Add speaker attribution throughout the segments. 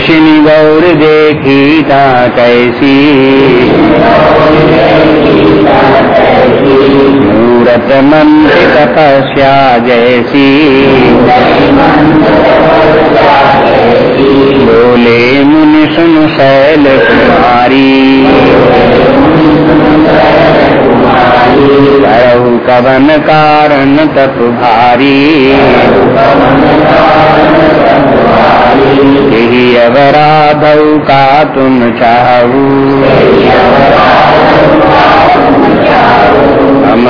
Speaker 1: ऋषिनी गौर देखीता कैसी? मूरत मंत्र तपस्या जैसी। बोले मुनि सुन शैल कुमारी। कवन कारण तप भारी। यही अवराधौ का तुम चाहू हम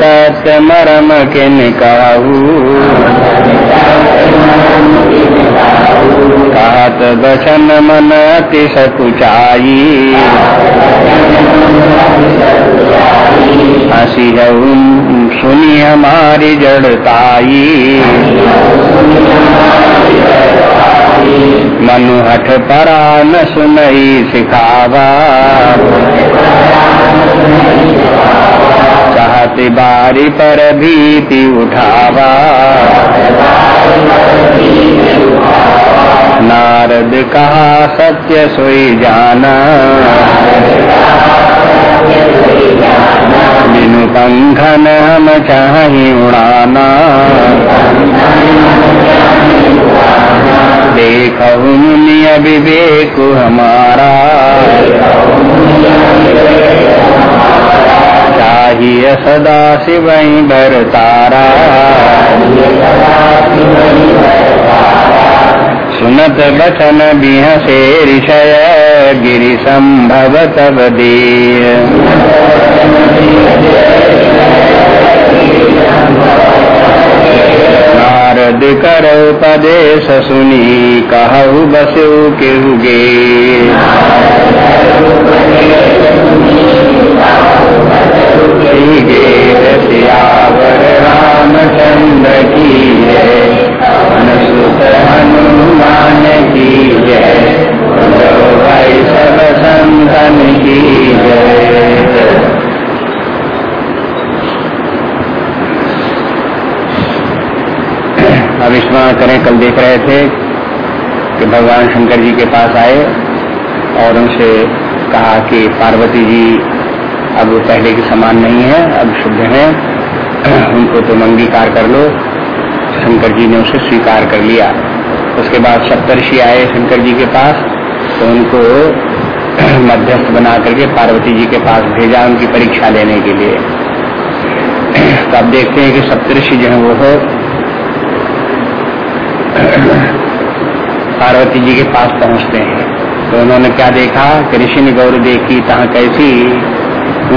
Speaker 1: सत्य मरम किन कहू कहत बचन मन अति सकुचाई। हसी सुनी हमारी जड़ताई। मनु हठ परा न सुनई सिखावा। चाहते बारी पर भीति उठावा। नारद कहा, सत्य सोई जाना। बिनु पंखन हम चाही उड़ाना। देखू मुनि विवेक हमारा। चाहिए सदा शिव बर तारा। सुनत बचन बिह से ऋषय गिरि संभव तब नारद कर उपदेश सुनी, कहु बसु केहुगे सियावर रामचंद्र की जय अनुसुत हनुमान की जय। सब संतन की जय अब स्मरण करें, कल देख रहे थे कि भगवान शंकर जी के पास आए और उनसे कहा कि पार्वती जी अब वो पहले के समान नहीं है, अब शुद्ध है। उनको तुम अंगीकार कर लो। शंकर जी ने उसे स्वीकार कर लिया। उसके बाद सप्तर्षि आए शंकर जी के पास तो उनको मध्यस्थ बना करके पार्वती जी के पास भेजा उनकी परीक्षा लेने के लिए। तो अब देखते हैं कि सप्तर्षि जो है वो पार्वती जी के पास पहुँचते हैं। तो उन्होंने क्या देखा कि ऋषि ने गौर देखी, तहा कैसी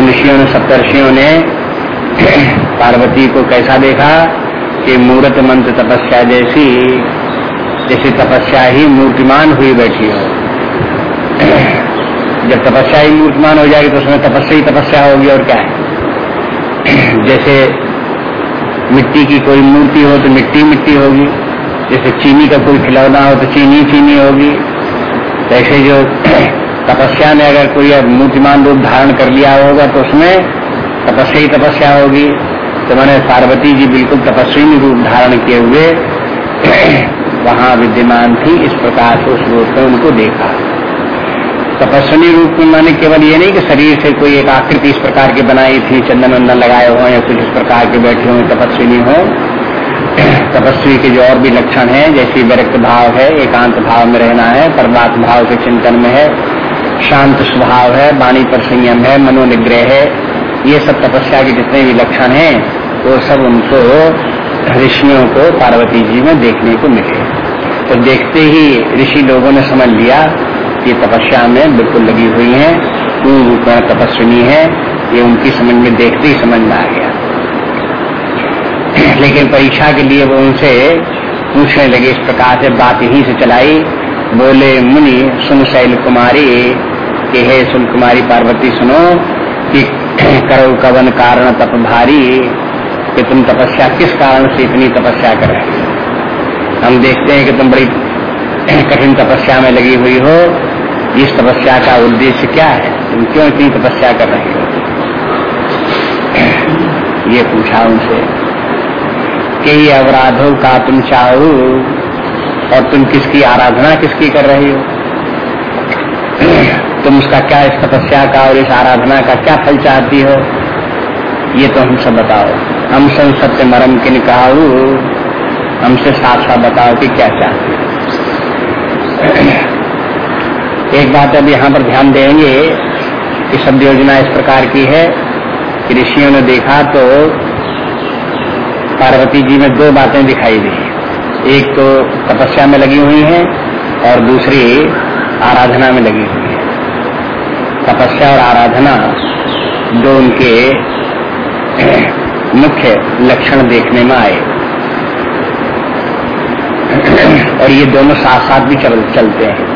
Speaker 1: ऋषियों ने, सप्तर्षियों ने पार्वती को कैसा देखा कि मूर्त मंत्र तपस्या जैसी जैसी तपस्या ही मूर्तिमान हुई बैठी हो। जब तपस्या ही मूर्तिमान हो जाएगी तो उसमें तपस्या ही तपस्या होगी और क्या है। जैसे मिट्टी की कोई मूर्ति हो तो मिट्टी मिट्टी होगी। जैसे चीनी का कोई खिलौना हो तो चीनी चीनी होगी। ऐसे जो तपस्या ने अगर कोई मूर्तिमान रूप धारण कर लिया होगा तो उसमें तपस्या ही तपस्या होगी। तो मैंने पार्वती जी बिल्कुल तपस्वी रूप धारण किए हुए वहाँ विद्यमान थी, इस प्रकार से उस रूप में उनको देखा। तपस्वी रूप में मैंने केवल ये नहीं कि शरीर से कोई एक आकृति इस प्रकार की बनाई थी, चंदन वंदन लगाए हुए या कुछ इस प्रकार के बैठे हुए तपस्विनी हो। तपस्वी के जो और भी लक्षण हैं, जैसे विरक्त भाव है, एकांत भाव में रहना है, परमात्म भाव के चिंतन में है शांत स्वभाव है, वाणी पर संयम है, मनोनिग्रह है। ये सब तपस्या के जितने भी लक्षण हैं, वो सब उनको ऋषियों को पार्वती जी में देखने को मिले। तो देखते ही ऋषि लोगों ने समझ लिया कि तपस्या में बिल्कुल लगी हुई है पूर्ण तपस्विनी है, ये उनकी समझ में देखते ही समझ में आ गया। लेकिन परीक्षा के लिए वो उनसे पूछने लगे, इस प्रकार से बात यहीं से चलाई। बोले, मुनि, सुन शैल कुमारी कि हे, सुन कुमारी पार्वती, सुनो कि करो कवन कारण तप भारी कि तुम तपस्या किस कारण से इतनी तपस्या कर रहे हम देखते हैं कि तुम बड़ी कठिन तपस्या में लगी हुई हो। इस तपस्या का उद्देश्य क्या है? तुम क्यों इतनी तपस्या कर रहे हो? ये पूछा उनसे, कि अपराधों का तुम चाहो, और तुम किसकी आराधना किसकी कर रही हो? तुम उसका क्या इस तपस्या का और इस आराधना का क्या फल चाहती हो? ये तो हम सब बताओ। हम सब सत्य मरम किन कहा हमसे साफ़ साफ़ बताओ कि क्या चाहते एक बात अब यहाँ पर ध्यान देंगे कि शब्द योजना इस प्रकार की है कि ऋषियों ने देखा तो पार्वती जी में दो बातें दिखाई दी। एक तो तपस्या में लगी हुई है और दूसरी आराधना में लगी हुई तपस्या और आराधना दो उनके मुख्य लक्षण देखने में आए। और ये दोनों साथ साथ भी चल, चलते हैं।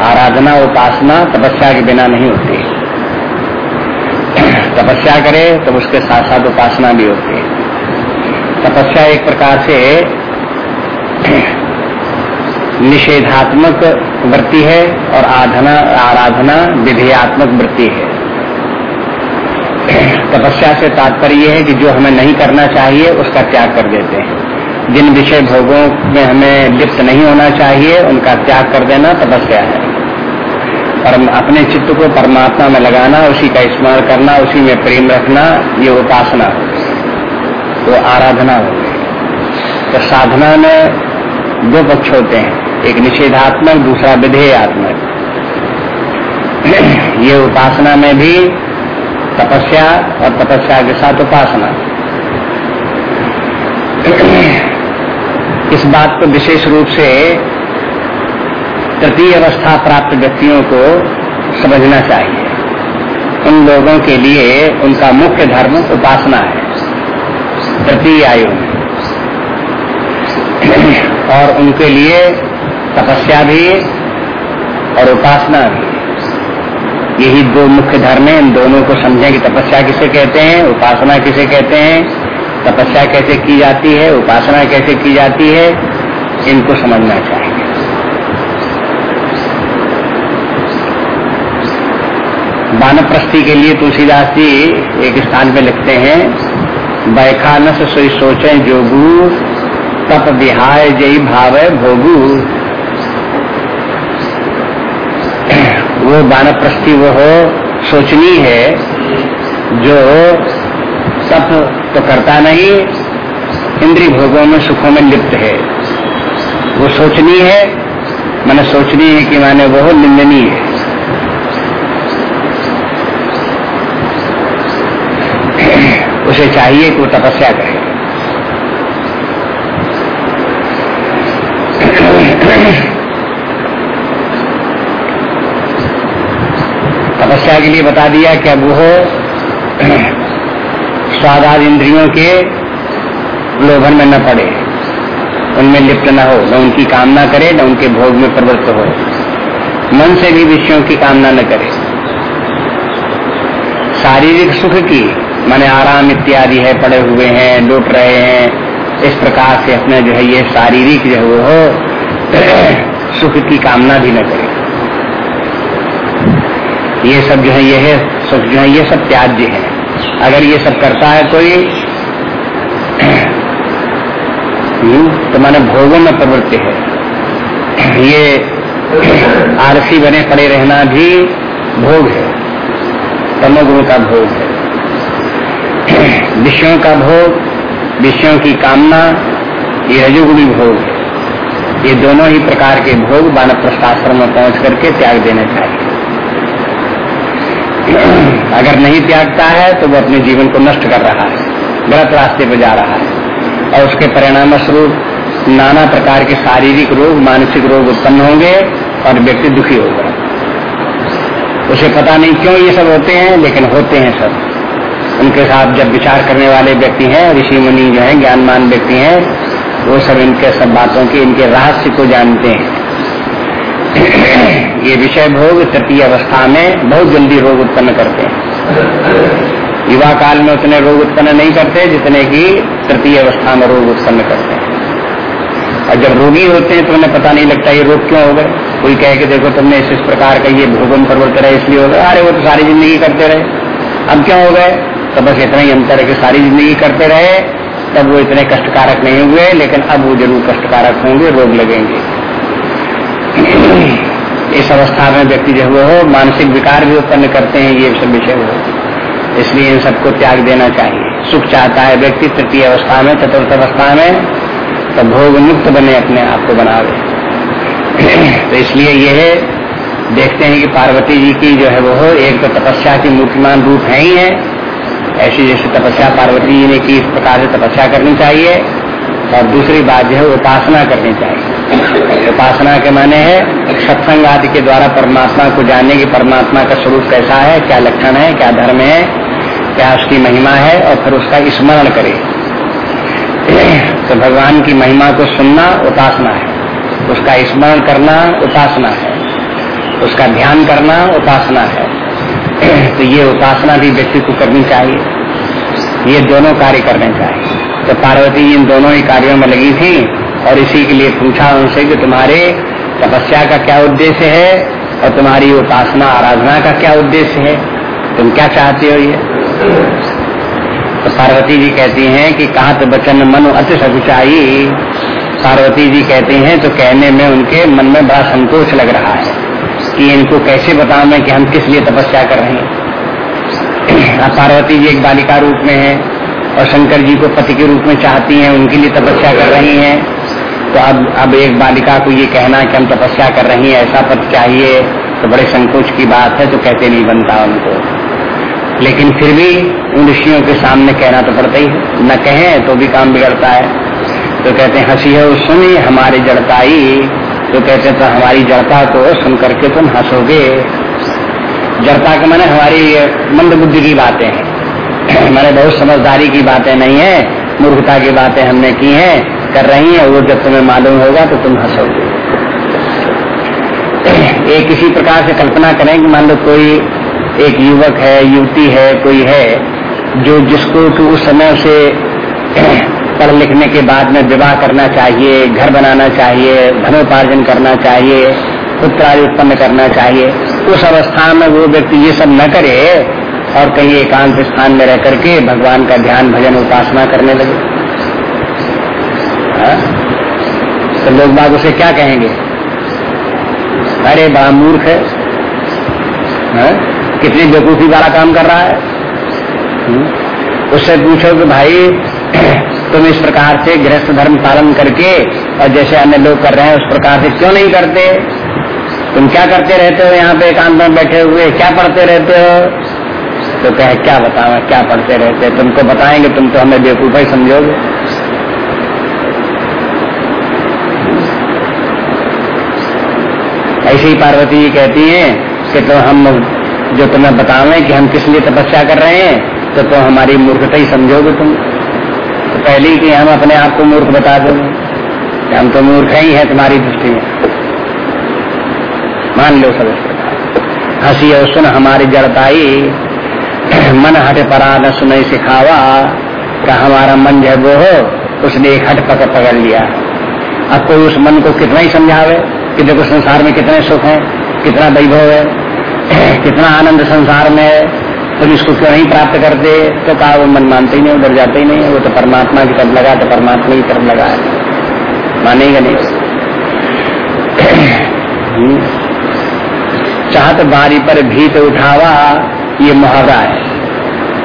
Speaker 1: आराधना उपासना तपस्या के बिना नहीं होती। तपस्या करे तो उसके साथ साथ उपासना भी होती है। तपस्या एक प्रकार से निषेधात्मक वृत्ति है और आधना आराधना विधेयात्मक वृत्ति है। तपस्या से तात्पर्य है कि जो हमें नहीं करना चाहिए, उसका त्याग कर देते हैं। जिन विषय भोगों में हमें लिप्त नहीं होना चाहिए, उनका त्याग कर देना तपस्या है। और अपने चित्त को परमात्मा में लगाना, उसी का स्मरण करना, उसी में प्रेम रखना, ये उपासना वो आराधना होगी तो साधना में दो पक्ष होते हैं। एक निषेधात्मक, दूसरा विधेयात्मक। ये उपासना में भी तपस्या और तपस्या के साथ उपासना। इस बात को विशेष रूप से तृतीय अवस्था प्राप्त व्यक्तियों को समझना चाहिए। उन लोगों के लिए उनका मुख्य धर्म उपासना है, तृतीय आयु में। और उनके लिए तपस्या भी और उपासना भी। यही दो मुख्य धर्म है, इन दोनों को समझें कि तपस्या किसे कहते हैं, उपासना किसे कहते हैं, तपस्या कैसे की जाती है, उपासना कैसे की जाती है, इनको समझना चाहिए वानप्रस्थी के लिए तुलसीदास जी एक स्थान पे लिखते हैं, बैखानस सोई सोचे जोगू, तप विहाय जय भाव भोगू। वो बानप्रस्थी वो हो, सोचनी है, जो तप तो करता नहीं इंद्री भोगों में सुखों में लिप्त है। वो सोचनी है, मैंने सोचनी है कि माने वो निंदनी है। उसे चाहिए कि वो तपस्या करे। तपस्या के लिए बता दिया कि अब वो स्वादाद इंद्रियों के लोभन में न पड़े। उनमें लिप्त न हो, न उनकी कामना करे, न उनके भोग में प्रवृत्त हो। मन से भी विषयों की कामना न करे। शारीरिक सुख की, माने आराम इत्यादि है, पड़े हुए हैं, लुट रहे हैं, इस प्रकार से अपने जो है ये शारीरिक जो हो, सुख की कामना भी न करे। ये सब जो है ये है सुख जो है ये सब त्याज्य है। अगर ये सब करता है कोई हम्म, तो माने भोगों में प्रवृत्ति है। ये आरसी बने पड़े रहना भी भोग है। तमोगुण का भोग है। विषयों का भोग विषयों की कामना ये रजोगुणी भोग है। ये दोनों ही प्रकार के भोग बानव प्रस्थाश्रम में पहुँच करके त्याग देना चाहिए। अगर नहीं त्यागता है तो वो अपने जीवन को नष्ट कर रहा है गलत रास्ते पर जा रहा है। और उसके परिणाम स्वरूप नाना प्रकार के शारीरिक रोग, मानसिक रोग उत्पन्न होंगे और व्यक्ति दुखी होगा। उसे पता नहीं क्यों ये सब होते हैं, लेकिन होते हैं सब। उनके साथ जब विचार करने वाले व्यक्ति हैं, ऋषि मुनि जो है, ज्ञानमान व्यक्ति हैं, वो सब इनके सब बातों के, इनके रहस्य को जानते हैं। ये विषय भोग तृतीय अवस्था में बहुत जल्दी रोग उत्पन्न करते हैं। युवा काल में उतने रोग उत्पन्न नहीं करते जितने की तृतीय अवस्था में रोग उत्पन्न करते हैं। और जब रोगी होते हैं तो उन्हें पता नहीं लगता ये रोग क्यों हो गए। कोई कहे कि देखो तुमने इस, इस प्रकार का ये भोगन प्रवृत्त रहे इसलिए हो गए अरे वो तो सारी ज़िंदगी करते रहे। अब क्यों हो गए तो बस इतना ही अंतर है कि सारी ज़िंदगी करते रहे तब वो इतने कष्टकारक नहीं हुए लेकिन अब वो ज़रूर कष्टकारक होंगे रोग लगेंगे। इस अवस्था में व्यक्ति जो वो हो मानसिक विकार भी उत्पन्न करते हैं, ये सब विषय हो इसलिए इन सबको त्याग देना चाहिए। सुख चाहता है व्यक्ति तृतीय अवस्था में, चतुर्थ अवस्था में तो भोग मुक्त बने अपने आप को बना बनावे तो इसलिए यह देखते हैं कि पार्वती जी की जो है वो एक तो तपस्या की मूर्तिमान रूप है ही है। ऐसी जैसे तपस्या पार्वती जी ने की, इस प्रकार से तपस्या करनी चाहिए। और दूसरी बात जो है, उपासना करनी चाहिए। उपासना के माने है, सत्संग आदि के द्वारा परमात्मा को जानने की परमात्मा का स्वरूप कैसा है, क्या लक्षण है, क्या धर्म है, क्या उसकी महिमा है, और फिर उसका स्मरण करे। तो भगवान की महिमा को सुनना उपासना है। उसका स्मरण करना उपासना है। उसका ध्यान करना उपासना है। तो ये उपासना भी व्यक्ति को करनी चाहिए। ये दोनों कार्य करने चाहिए। तो पार्वती इन दोनों ही कार्यों में लगी थी। और इसी के लिए पूछा उनसे कि तुम्हारे तपस्या का क्या उद्देश्य है और तुम्हारी उपासना, आराधना का क्या उद्देश्य है? तुम क्या चाहते हो ये? तो पार्वती जी कहती हैं कि कहा तो बचन मन अति सकुचाई। पार्वती जी कहते हैं तो कहने में उनके मन में बड़ा संतोष लग रहा है कि इनको कैसे बताऊँ मैं कि हम किस लिए तपस्या कर रहे हैं। अब पार्वती जी एक बालिका रूप में है और शंकर जी को पति के रूप में चाहती हैं, उनके लिए तपस्या कर रही हैं। तो अब अब एक बालिका को ये कहना कि हम तपस्या कर रही हैं, ऐसा पद चाहिए तो बड़े संकोच की बात है तो कहते नहीं बनता उनको। लेकिन फिर भी उन ऋषियों के सामने कहना तो पड़ता ही, न कहें तो भी काम बिगड़ता है। तो कहते हैं, हँसी है सुनी हमारी जड़ताई। तो कहते तो हमारी जड़ता को सुन करके तुम हंसोगे। जड़ता के मैंने हमारी मंद बुद्धि की बातें हैं। मैंने बहुत समझदारी की बातें नहीं है, मूर्खता की बातें हमने की हैं। कर रही हैं वो जब तुम्हें मालूम होगा तो तुम हंसोगे एक किसी प्रकार से कल्पना करें कि मान लो कोई एक युवक है, युवती है, कोई है, जो जिसको उस समय से पढ़ लिखने के बाद में विवाह करना चाहिए, घर बनाना चाहिए धनोपार्जन करना चाहिए पुत्र उत्पन्न करना चाहिए, उस अवस्था में वो व्यक्ति ये सब न करे और कहीं एकांत स्थान में रह करके भगवान का ध्यान, भजन, उपासना करने लगे? तो लोग बाग उसे क्या कहेंगे? अरे बड़ा मूर्ख है। हा? कितनी बेकूफी वाला काम कर रहा है। हम्म? उससे पूछो कि भाई, तुम इस प्रकार से गृहस्थ धर्म पालन करके, और जैसे अन्य लोग कर रहे हैं, उस प्रकार से क्यों नहीं करते? तुम क्या करते रहते हो यहाँ पे एकांत में बैठे हुए? क्या पढ़ते रहते हो? तो कहे, क्या बताओ क्या पढ़ते रहते तुमको बताएँगे, तुम तो हमें बेवकूफा ही समझोगे। ऐसे ही पार्वती जी कहती हैं कि तो हम जो तुम्हें बतावे कि हम किस लिए तपस्या कर रहे हैं तो तुम हमारी मूर्खता ही समझोगे तुम। तो पहले ही कि हम अपने आप को मूर्ख बता देंगे हम तो मूर्ख ही है तुम्हारी दृष्टि में। मान लो सब। हँसी और सुन हमारी जड़ताई, मन हट परा न सुनई सिखावा का हमारा मन जो वो हो, उसने एक हट पकड़ पकड़ लिया। अब कोई उस मन को कितना ही समझावे कि देखो संसार में कितने सुख है, कितना वैभव है, कितना आनंद संसार में है तुम इसको क्यों नहीं प्राप्त करते? तो कहा वो मन मानते ही नहीं, उधर जाते ही नहीं, वो तो परमात्मा की तरफ़ लगा तो परमात्मा की तरफ़ लगा है। मानेगा नहीं। चाहत बारी पर भीत उठावा, ये मुहावरा है।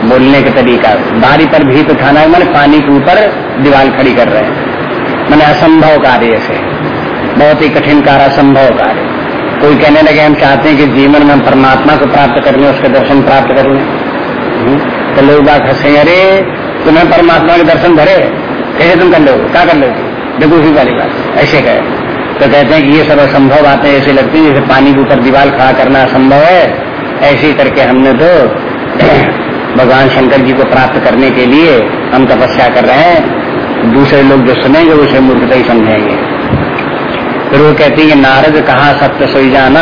Speaker 1: बोलने का तरीका बारी पर भीत उठाना है, मैंने पानी के ऊपर दीवार खड़ी कर रहे हैं। मैंने असंभव कार्य से। बहुत ही कठिन कार्य, असंभव कार्य। कोई कहने लगे, हम चाहते हैं कि जीवन में हम परमात्मा को प्राप्त कर लें, उसके दर्शन प्राप्त कर लें। हम्म? तो लोग बात हंसे, अरे, तुम्हें परमात्मा के दर्शन धरे? कैसे तुम कर लो क्या कर लो देखो, उसी वाली बात। ऐसे कहे। तो कहते हैं कि ये सब असंभव बातें ऐसी लगती है, जैसे पानी के ऊपर दीवार खड़ा करना असंभव है। ऐसे करके हमने तो भगवान शंकर जी को प्राप्त करने के लिए हम तपस्या कर रहे हैं। दूसरे लोग जो सुनेंगे उसे मूर्खता ही समझेंगे। फिर वो कहती है नारद, कहा सत्य सोई जाना?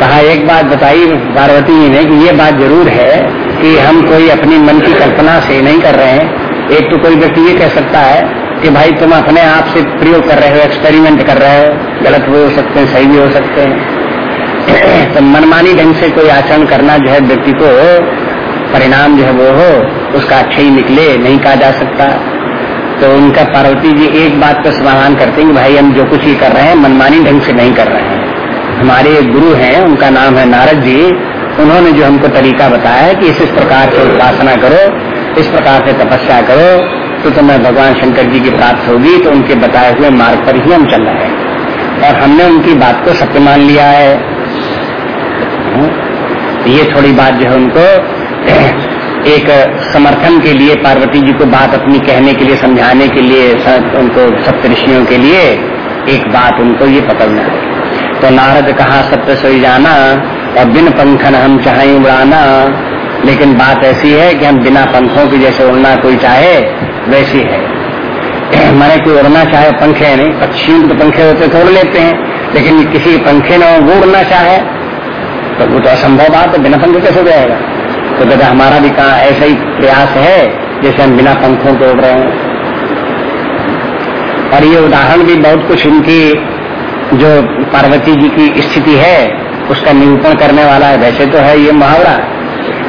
Speaker 1: कहा एक बात बताई पार्वती जी ने कि ये बात ज़रूर है कि हम कोई अपनी मन की कल्पना से नहीं कर रहे हैं। एक तो कोई व्यक्ति ये कह सकता है कि भाई, तुम अपने आप से प्रयोग कर रहे हो एक्सपेरिमेंट कर रहे हो। गलत भी हो सकते हैं, सही भी हो सकते हैं। तो मनमानी ढंग से कोई आचरण करना जो है व्यक्ति को परिणाम जो है वो हो, उसका अच्छे ही निकले, नहीं कहा जा सकता। तो उनका पार्वती जी एक बात का समाधान करते हैं भाई, हम जो कुछ ही कर रहे हैं, मनमानी ढंग से नहीं कर रहे हैं। हमारे गुरु हैं, उनका नाम है नारद जी। उन्होंने जो हमको तरीका बताया कि इस इस प्रकार से उपासना करो, इस प्रकार से तपस्या करो तो तुम्हें भगवान शंकर जी की प्राप्त होगी तो उनके बताए हुए मार्ग पर ही हम चल रहे हैं। और हमने उनकी बात को सत्य मान लिया है। ये थोड़ी बात जो है उनको एक समर्थन के लिए, पार्वती जी को बात अपनी कहने के लिए, समझाने के लिए उनको सप्तऋषियों के लिए एक बात उनको ये पकड़ना है। तो नारद कहा सत्य सोई जाना, और बिन पंखन हम चाहे उड़ाना, लेकिन बात ऐसी है कि हम बिना पंखों के जैसे उड़ना कोई चाहे, वैसी है। मैंने कोई उड़ना चाहे, पंखे नहीं, पक्षियों के तो पंखे होते तो उड़ लेते हैं, लेकिन किसी पंखे ने वो उड़ना चाहे तो वो तो असंभव बात है, बिना पंखे कैसे जाएगा तो कहते, हमारा भी कहा ऐसा ही प्रयास है, जैसे हम बिना पंखों को उड़ रहे हैं? और ये उदाहरण भी बहुत कुछ इनकी जो पार्वती जी की स्थिति है, उसका निरूपण करने वाला है। वैसे तो है ये मुहावरा,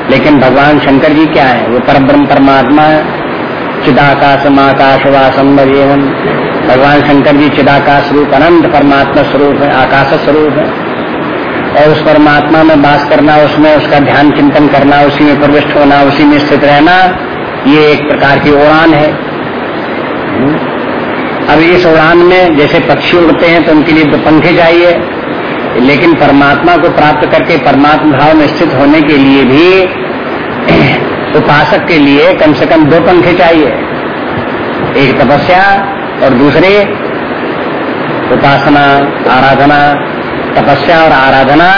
Speaker 1: लेकिन भगवान शंकर जी क्या है? वो पर ब्रह्म परमात्मा चिदाकाश, माकाश वासम एवं भगवान शंकर जी चिदाकाश रूप, अनंत परमात्मा स्वरूप है, आकाश स्वरूप है। और उस परमात्मा में बास करना, उसमें उसका ध्यान चिंतन करना, उसी में प्रविष्ट होना, उसी में स्थित रहना, ये एक प्रकार की उड़ान है। अब इस उड़ान में जैसे पक्षी उड़ते हैं तो उनके लिए दो पंखे चाहिए, लेकिन परमात्मा को प्राप्त करके परमात्मा भाव में स्थित होने के लिए भी उपासक के लिए कम से कम दो पंखे चाहिए, एक तपस्या और दूसरे उपासना, आराधना तपस्या और आराधना,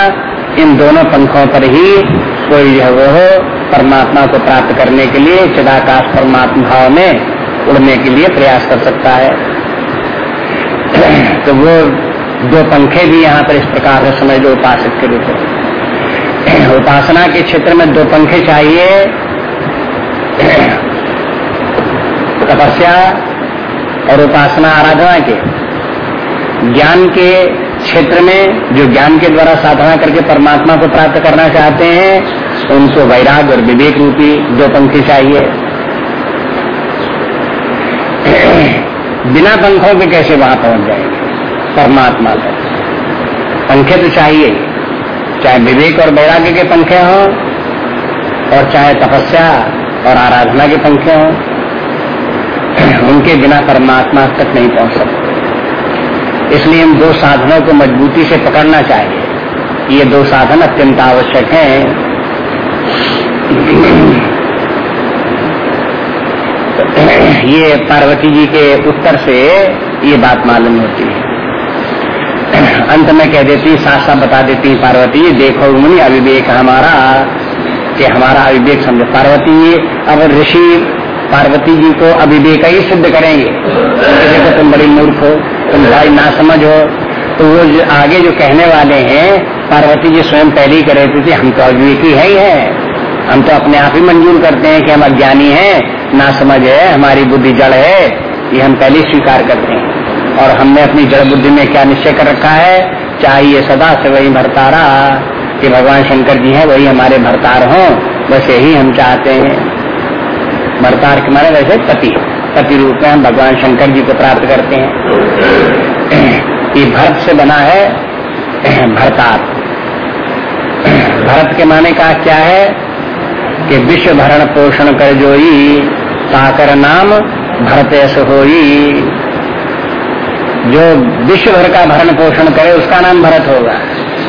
Speaker 1: इन दोनों पंखों पर ही कोई जो वो हो, परमात्मा को प्राप्त करने के लिए चिदाकाश परमात्मा भाव में उड़ने के लिए प्रयास कर सकता है। तो वो दो पंखे भी यहाँ पर इस प्रकार से समझ लो उपासक के रूप में। उपासना के क्षेत्र में दो पंखे चाहिए। तपस्या और उपासना आराधना के। ज्ञान के क्षेत्र में जो ज्ञान के द्वारा साधना करके परमात्मा को प्राप्त करना चाहते हैं, उनको वैराग और विवेक रूपी दो पंखी चाहिए। बिना पंखों के कैसे वहाँ पहुँच जाएँगे? परमात्मा तक पंखे तो चाहिए, चाहे विवेक और वैराग्य के पंखे हों, और चाहे तपस्या और आराधना के पंखे हों, उनके बिना परमात्मा तक नहीं पहुँच सकते। इसलिए इन दो साधनों को मजबूती से पकड़ना चाहिए। ये दो साधन अत्यंत आवश्यक हैं। ये पार्वती जी के उत्तर से ये बात मालूम होती है। अंत में कह देती साथ साथ बता देती पार्वती जी देखो मुनि अविवेक हमारा, कि हमारा अविवेक समझो। पार्वती अब ऋषि पार्वती जी को अविवेक ही सिद्ध करेंगे। देखो तुम बड़ी मूर्ख हो। तुम भाई ना समझ। हो तो वो जो आगे जो कहने वाले हैं, पार्वती जी स्वयं पहले ही करे थे हम तो अविवेकी है ही है। हम तो अपने आप ही मंजूर करते हैं कि हम अज्ञानी हैं। ना समझ है, हमारी बुद्धि जड़ है। ये हम पहले स्वीकार करते हैं। और हमने अपनी जड़ बुद्धि में क्या निश्चय कर रखा है? चाहिए सदा से वही भरतारा। कि भगवान शंकर जी हैं, वही हमारे भरतार हों। बस यही हम चाहते हैं। भरतार के मारे वैसे पति पति। रूप में भगवान शंकर जी को प्राप्त करते हैं। ये भरत से बना है भरतार भरत के माने का क्या है कि विश्व भरण पोषण कर जोई ताकर नाम भरत ऐसे होई। जो विश्व भर का भरण पोषण करे, उसका नाम भरत होगा।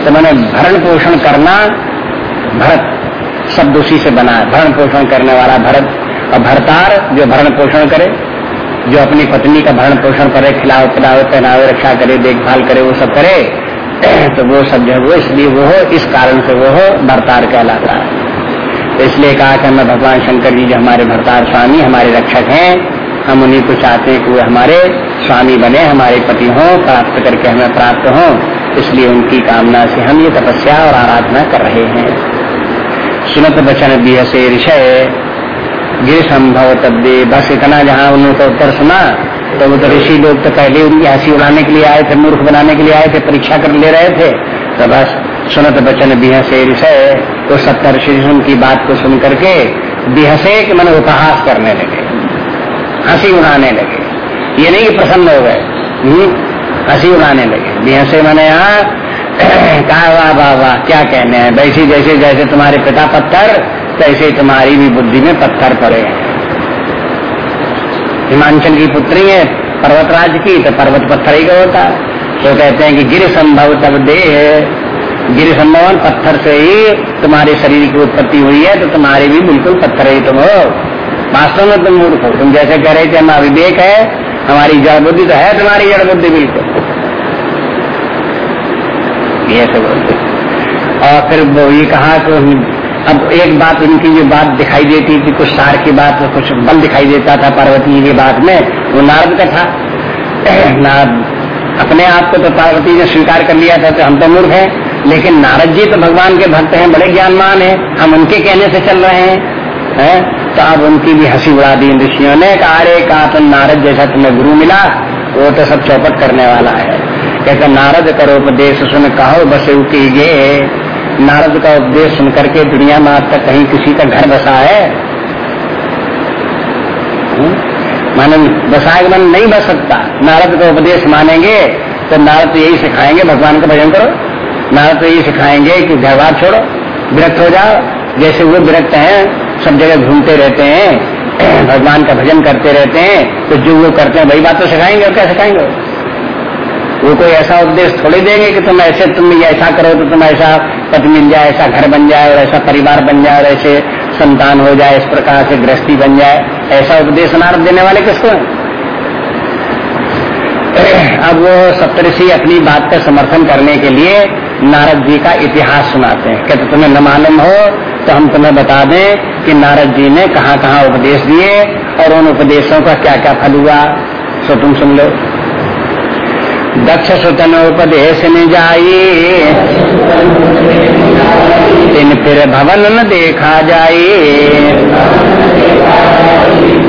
Speaker 1: तो मैंने भरण पोषण करना, भरत शब्द उसी से बना है। भरण पोषण करने वाला भरत और भरतार जो भरण पोषण करे, जो अपनी पत्नी का भरण पोषण करे खिलावे पिलावे पहनावे रक्षा करे, देखभाल करे, वो सब करे तो वो सब जो वो इसलिए वो हो, इस कारण से वो हो, भरतार कहलाता है। तो इसलिए कहा कि हमें भगवान शंकर जी जो हमारे भरतार स्वामी, हमारे रक्षक हैं, हम उन्हीं को चाहते हैं कि वो हमारे स्वामी बने, हमारे पति हों, प्राप्त करके हमें प्राप्त हों। इसलिए उनकी कामना से हम ये तपस्या और आराधना कर रहे हैं। सुनत वचन दिय से ऋषय ये संभव तब दे बस इतना जहाँ उन्होंने उत्तर सुना तो वो तो ऋषि लोग तो पहले उनकी हँसी उड़ाने के लिए आए थे मूर्ख बनाने के लिए आए थे परीक्षा कर ले रहे थे। तो बस सुनत बचन बिहसे ऋषय तो सत्तर ऋषि उनकी बात को सुन करके बिहसे के मन उपहास करने लगे हँसी उड़ाने लगे। ये नहीं कि प्रसन्न हो गए हम्म, हँसी उड़ाने लगे। बिहसे मैंने यहाँ कहा, वाह वाह वाह, क्या कहने हैं? वैसे, जैसे जैसे तुम्हारे पिता पत्थर, तैसे तुम्हारी भी बुद्धि में पत्थर पड़े हैं। हिमांचल की पुत्री है पर्वत राज की तो पर्वत पत्थर ही का होता? है तो कहते हैं कि गिर संभव तब दे गिर संभवन पत्थर से ही तुम्हारे शरीर की उत्पत्ति हुई है तो तुम्हारे भी बिल्कुल पत्थर ही तुम हो। वास्तव में तुम मूर्ख हो। तुम जैसे कह रहे थे हमारा विवेक है, हमारी जड़ बुद्धि तो है तुम्हारी जड़ बुद्धि बिल्कुल। ये सब बोलते। और फिर वो ये कहा कि अब एक बात उनकी जो बात दिखाई देती थी कुछ सार की बात कुछ बल दिखाई देता था पार्वती की बात में, वो नारद का था। नारद अपने आप को तो पार्वती ने स्वीकार कर लिया था तो हम तो मूर्ख हैं, लेकिन नारद जी तो भगवान के भक्त हैं, बड़े ज्ञानमान हैं, हम उनके कहने से चल रहे हैं, है? तो अब उनकी भी हँसी उड़ा दी ऋषियों ने, कहा, अरे, कहा तो नारद जैसा तुम्हें गुरु मिला, वो तो सब चौपट करने वाला है। कहते, नारद करो उपदेश सुन, कहो बस गे। नारद का उपदेश सुन करके दुनिया में आज तक कहीं किसी का घर बसा है? माने बसाए मन नहीं बस सकता। नारद का उपदेश मानेंगे तो नारद तो यही सिखाएँगे, भगवान का भजन करो। नारद तो यही सिखाएँगे कि घर बार छोड़ो, विरक्त हो जाओ। जैसे वो विरक्त हैं, सब जगह घूमते रहते हैं, भगवान का भजन करते रहते हैं तो जो वो करते हैं, वही बात तो सिखाएँगे, और क्या सिखाएँगे? वो कोई ऐसा उपदेश थोड़ी देंगे कि तुम ऐसे, तुम ऐसा करो तो तुम ऐसा पति मिल जाए, ऐसा घर बन जाए और ऐसा परिवार बन जाए और ऐसे संतान हो जाए, इस प्रकार से गृहस्थी बन जाए। ऐसा उपदेश नारद देने वाले किसको है? अब वो सप्तऋषि अपनी बात का समर्थन करने के लिए नारद जी का इतिहास सुनाते हैं। कहते, तुम्हें न मालूम हो तो हम तुम्हें बता दें कि नारद जी ने कहाँ उपदेश दिए और उन उपदेशों का क्या क्या फल हुआ। सो तुम सुन लो। दक्ष सुतन उपदेश न जाई। इन फिर भवन न देखा जाए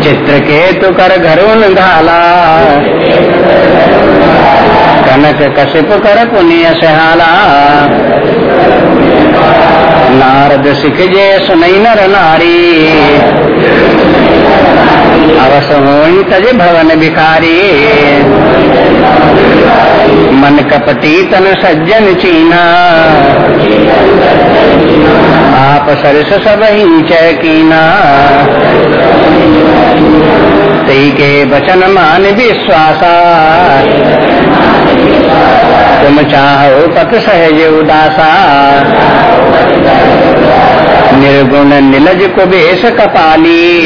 Speaker 1: चित्र के तु कर घरों घाला कनक कशिप कर पुण्य सहाला। नारद सिख जे सुनई नर नारी अवस तज भवन भिखारी। मन कपटी तन सज्जन चीना। आप सरस सब ही चैकीना तई के बचन मान विश्वासा। तुम चाहो पथ सहज उदासा निर्गुण निलज को बेस कपाली।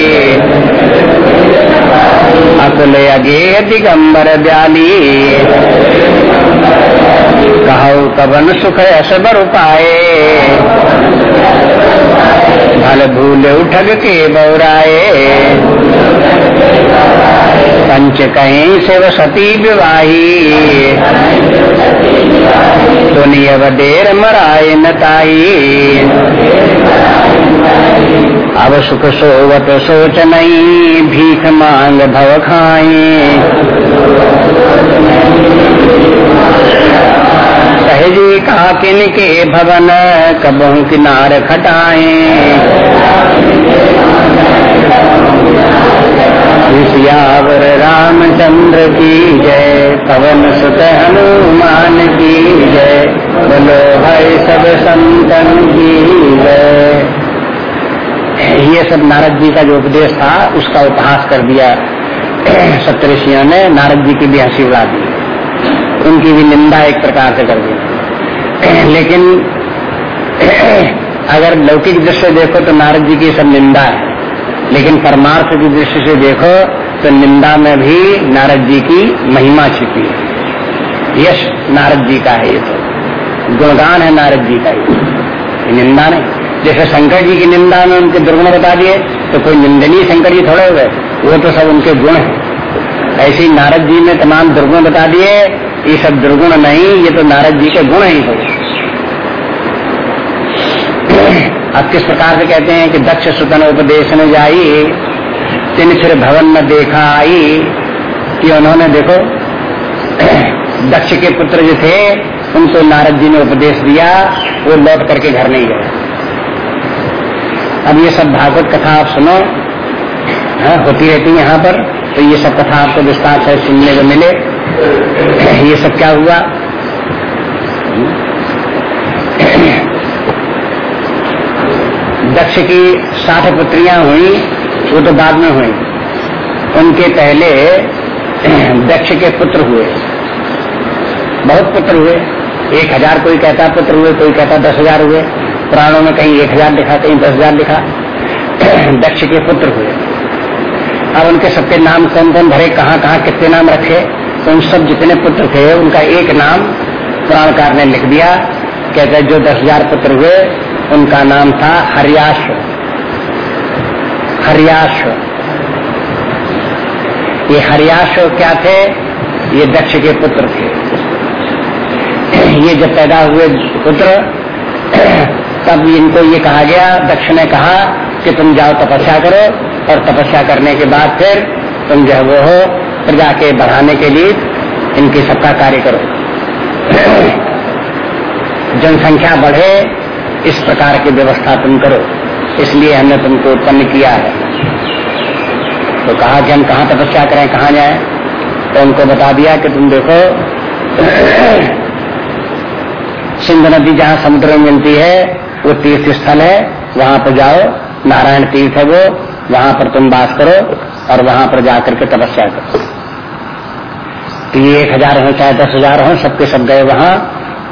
Speaker 1: अकुल अगे दिगंबर ब्याली। कहो कवन सुख असबर पाए भल भूल उठग के बौराए। पंच कहीं शिव सती विवाही। दुनिया डेर मराए नताई अब सुख सोवत सोच नहीं, भीख मांग भव खाई। सहजी कहा किन के भवन कबहू किनार खटाए। सियावर रामचंद्र की जय, पवन सुत हनुमान की जय। बोलो भाई सब संतन की जय। ये सब नारद जी का जो उपदेश था, उसका उपहास कर दिया सप्तऋषियों ने, नारद जी की भी हँसी उड़ा दी। उनकी भी निंदा एक प्रकार से कर दी। लेकिन अगर लौकिक दृश्य देखो तो नारद जी की सब निंदा है। लेकिन परमार्थ की दृष्टि से देखो तो निंदा में भी नारद जी की महिमा छिपी है। यश नारद जी का है ये तो। गुणगान है नारद जी का ये। निंदा नहीं। जैसे शंकर जी की निंदा में उनके दुर्गुण बता दिए तो कोई निंदनीय शंकर जी थोड़े हुए वो तो सब उनके गुण है। ऐसे ही नारद जी ने तमाम दुर्गुण बता दिए ये सब दुर्गुण नहीं ये तो नारद जी के गुण ही हो अब किस प्रकार से कहते हैं कि दक्ष सुतन उपदेश में जाई तीन फिर भवन में देखा आई कि उन्होंने देखो दक्ष के पुत्र जो थे उनको नारद जी ने उपदेश दिया वो लौट करके घर नहीं गए। अब ये सब भागवत कथा आप सुनो हाँ, होती रहती है यहाँ पर तो ये सब कथा आपको विस्तार से सुनने को मिले। ये सब क्या हुआ? दक्ष की साठ पुत्रियाँ हुई, वो तो बाद में हुई। उनके पहले दक्ष के पुत्र हुए। बहुत पुत्र हुए। एक हज़ार कोई कहता पुत्र हुए, कोई कहता दस हज़ार हुए। पुराणों में कहीं एक हज़ार लिखा कहीं दस हज़ार लिखा दक्ष के पुत्र हुए। अब उनके सबके नाम कौन कौन भरे कहाँ कहाँ कितने नाम रखे? तो उन सब जितने पुत्र थे, उनका एक नाम पुराणकार ने लिख दिया। कहते जो दस हज़ार पुत्र हुए, उनका नाम था हरियाश्व हरियाश्व ये हरियाश्व क्या थे? ये दक्ष के पुत्र थे। ये जब पैदा हुए पुत्र, तब इनको ये कहा गया, दक्ष ने कहा कि तुम जाओ तपस्या करो, और तपस्या करने के बाद फिर तुम जो वो हो प्रजा के बढ़ाने के लिए इनके सबका कार्य करो। जनसंख्या बढ़े, इस प्रकार की व्यवस्था तुम करो। इसलिए हमने तुमको उत्पन्न किया है। तो कहा कि हम कहाँ तपस्या करें, कहाँ जाए? तो उनको बता दिया कि तुम देखो, सिंध नदी जहाँ समुद्र में मिलती है, वो तीर्थ स्थल है, वहाँ पर जाओ, नारायण तीर्थ है वो, वहाँ पर तुम बास करो और वहाँ पर जाकर के तपस्या करो। तो ये एक हज़ार हो चाहे दस हज़ार हो, सबके सब गए वहाँ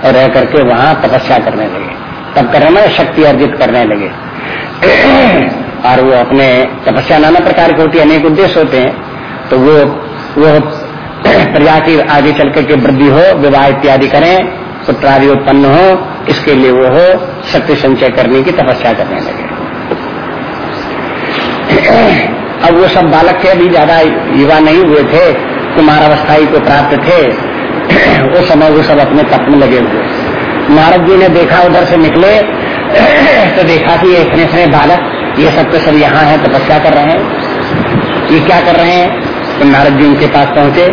Speaker 1: और रह करके वहाँ तपस्या करने लगे। तब करने में शक्ति अर्जित करने लगे। और वो अपने तपस्या नाना प्रकार की होती है, अनेक उद्देश्य होते हैं। तो वो वो प्रजा की आगे चल करके वृद्धि हो, विवाह इत्यादि करें पुत्रादि उत्पन्न हो, इसके लिए वो हो, शक्ति संचय करने की तपस्या करने लगे। अब वो सब बालक थे अभी ज़्यादा युवा नहीं हुए थे। कुमार अवस्थाई को प्राप्त थे, उस समय वो सब अपने तप में लगे हुए। नारद जी ने देखा उधर से निकले तो देखा कि इतने इतने बालक, ये सब तो सब यहाँ है, तपस्या कर रहे हैं। ये क्या कर रहे हैं? तो नारद जी उनके पास पहुँचे।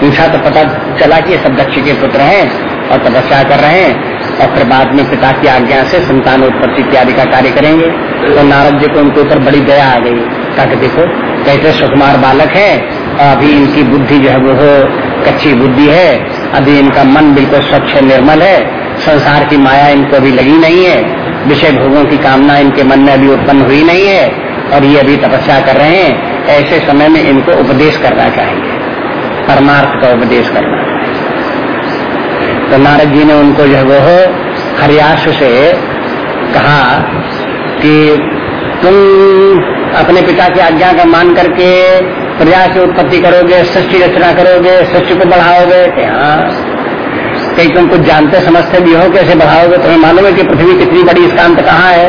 Speaker 1: पूछा तो पता चला कि ये सब दक्ष के पुत्र हैं और तपस्या कर रहे हैं। और फिर बाद में पिता की आज्ञा से संतान उत्पत्ति इत्यादि का कार्य करेंगे। तो नारद जी को उनके ऊपर बड़ी दया आ गई। ताकि देखो कैसे सुकुमार बालक है और अभी इनकी बुद्धि जो है वो कच्ची बुद्धि है। अभी इनका मन बिल्कुल स्वच्छ निर्मल है। संसार की माया इनको अभी लगी नहीं है। विषय भोगों की कामना इनके मन में अभी उत्पन्न हुई नहीं है। और ये अभी तपस्या कर रहे हैं। ऐसे समय में इनको उपदेश करना चाहिए। परमार्थ का उपदेश करना तो नारद जी ने उनको जो वो हरियाश से कहा कि तुम अपने पिता की आज्ञा का मान करके प्रजा की उत्पत्ति करोगे सृष्टि रचना करोगे सृष्टि को बढ़ाओगे। हाँ कहीं तुम कुछ जानते समझते भी हो कैसे बढ़ाओगे? तुम्हें मालूम है कि पृथ्वी कितनी बड़ी स्थान कहाँ है?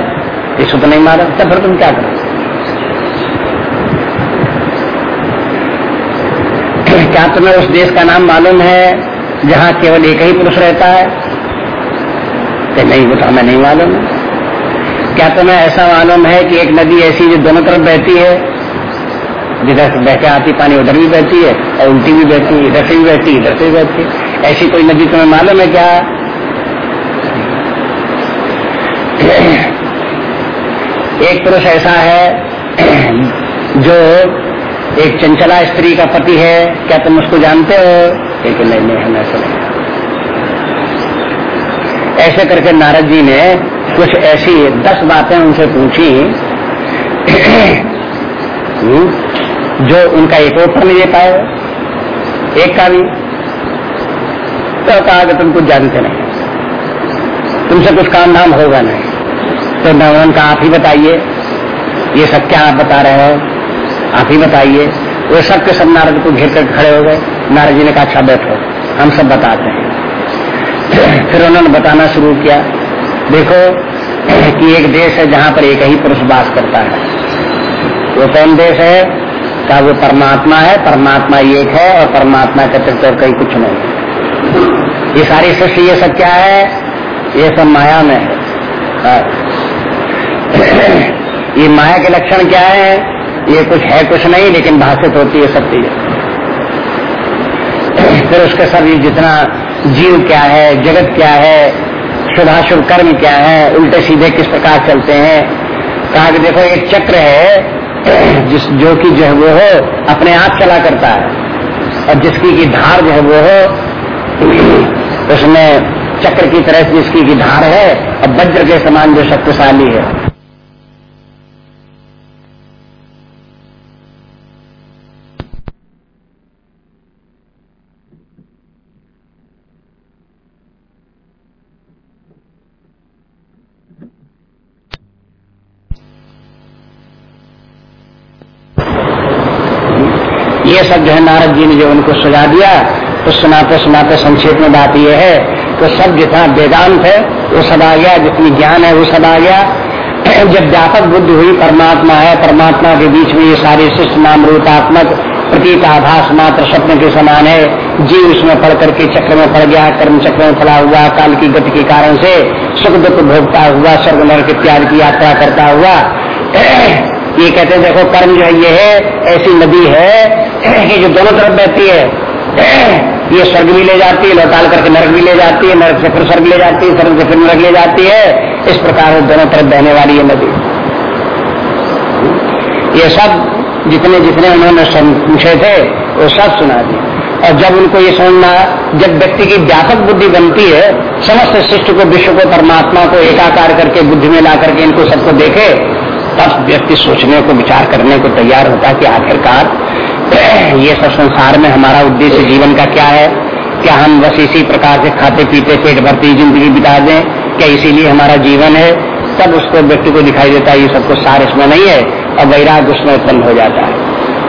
Speaker 1: इसको तो नहीं मालूम। तब फिर तुम क्या करो क्या तुम्हें उस देश का नाम मालूम है जहाँ केवल एक ही पुरुष रहता है? कि नहीं वो तो हमें नहीं मालूम। क्या तुम्हें ऐसा मालूम है कि एक नदी ऐसी जो दोनों तरफ़ बहती है जिधर से बहते आती, पानी उधर भी बहती है, और उल्टी भी बहती है, इधर से भी बहती है, इधर से भी बहती है। ऐसी कोई नदी तुम्हें मालूम है क्या? एक पुरुष ऐसा है, जो एक चंचला स्त्री का पति है। क्या तुम उसको जानते हो? लेकिन नहीं नहीं, हमें ऐसा नहीं ऐसे करके नारद जी ने कुछ ऐसी दस बातें उनसे पूछी। जो उनका एक उत्तर नहीं दे पाए, एक का भी। तो कहा कि तुम कुछ जानते नहीं। तुमसे कुछ काम धाम होगा नहीं। तो भगवान का आप ही बताइए। ये सब क्या आप बता रहे हो? आप ही बताइए। वो सब के सब नारद को घेर कर खड़े हो गए। नारद जी ने कहा अच्छा बैठो। हम सब बताते हैं। फिर उन्होंने बताना शुरू किया। देखो कि एक देश है जहाँ पर एक ही पुरुष बास करता है। वो कौन देश है? क्या वो परमात्मा है, परमात्मा एक है और परमात्मा के अतिरिक्त और कहीं कुछ नहीं। ये सारी सृष्टि, ये सब क्या है? ये सब माया में हाँ। ये माया के लक्षण क्या है? ये कुछ है, कुछ नहीं, लेकिन भाषित होती है सब चीज़ें। फिर उसके सब ये जितना जीव क्या है, जगत क्या है, शुभाशुभ कर्म क्या है, उल्टे सीधे किस प्रकार चलते हैं? कहा कि देखो, एक चक्र है जिस जो कि जो है वो हो, अपने आप चला करता है। और जिसकी की धार जो है वो हो, उसमें चक्र की तरह जिसकी की धार है, और वज्र के समान जो शक्तिशाली है। ये सब जो है नारद जी ने जो उनको सुझा दिया तो सुनाते सुनाते संक्षेप में बात यह है तो सब जितना वेदांत है, वो सब आ गया, जितनी ज्ञान है वो सब आ गया। जब व्यापक बुद्धि हुई, परमात्मा है, परमात्मा के बीच में ये सारे शिष्ट नाम रूपात्मक प्रतीक आभास मात्र स्वप्न के समान है। जीव उसमें पढ़ करके चक्र में पड़ गया, कर्म चक्र में पड़ा हुआ, काल की गति के कारण से सुख दुख भोगता हुआ, स्वर्ग नर्क इत्यादि की यात्रा करता हुआ। ये कहते हैं, देखो कर्म जो है, ये है, ऐसी नदी है कि जो दोनों तरफ़ बहती है, ये स्वर्ग भी ले जाती है, लौटाल करके नरक भी ले जाती है, नरक से फिर स्वर्ग ले जाती है, स्वर्ग से फिर नरक ले जाती है। इस प्रकार दोनों तरफ़ बहने वाली है नदी। ये सब जितने जितने उन्होंने पूछे थे, वो सब सुना दिए। और जब उनको ये समझना जब व्यक्ति की व्यापक बुद्धि बनती है, समस्त शिष्ट को, विश्व को, परमात्मा को एकाकार करके, बुद्धि में ला करके इनको सबको देखे, तब व्यक्ति सोचने को, विचार करने को तैयार होता कि आखिरकार ये सब संसार में हमारा उद्देश्य जीवन का क्या है? क्या हम बस इसी प्रकार से खाते पीते, पेट भरती ज़िंदगी बिता दें? क्या इसीलिए हमारा जीवन है? तब उसको व्यक्ति को दिखाई देता है, ये सब कुछ सार इसमें नहीं है और वैराग उसमें उत्पन्न हो जाता है।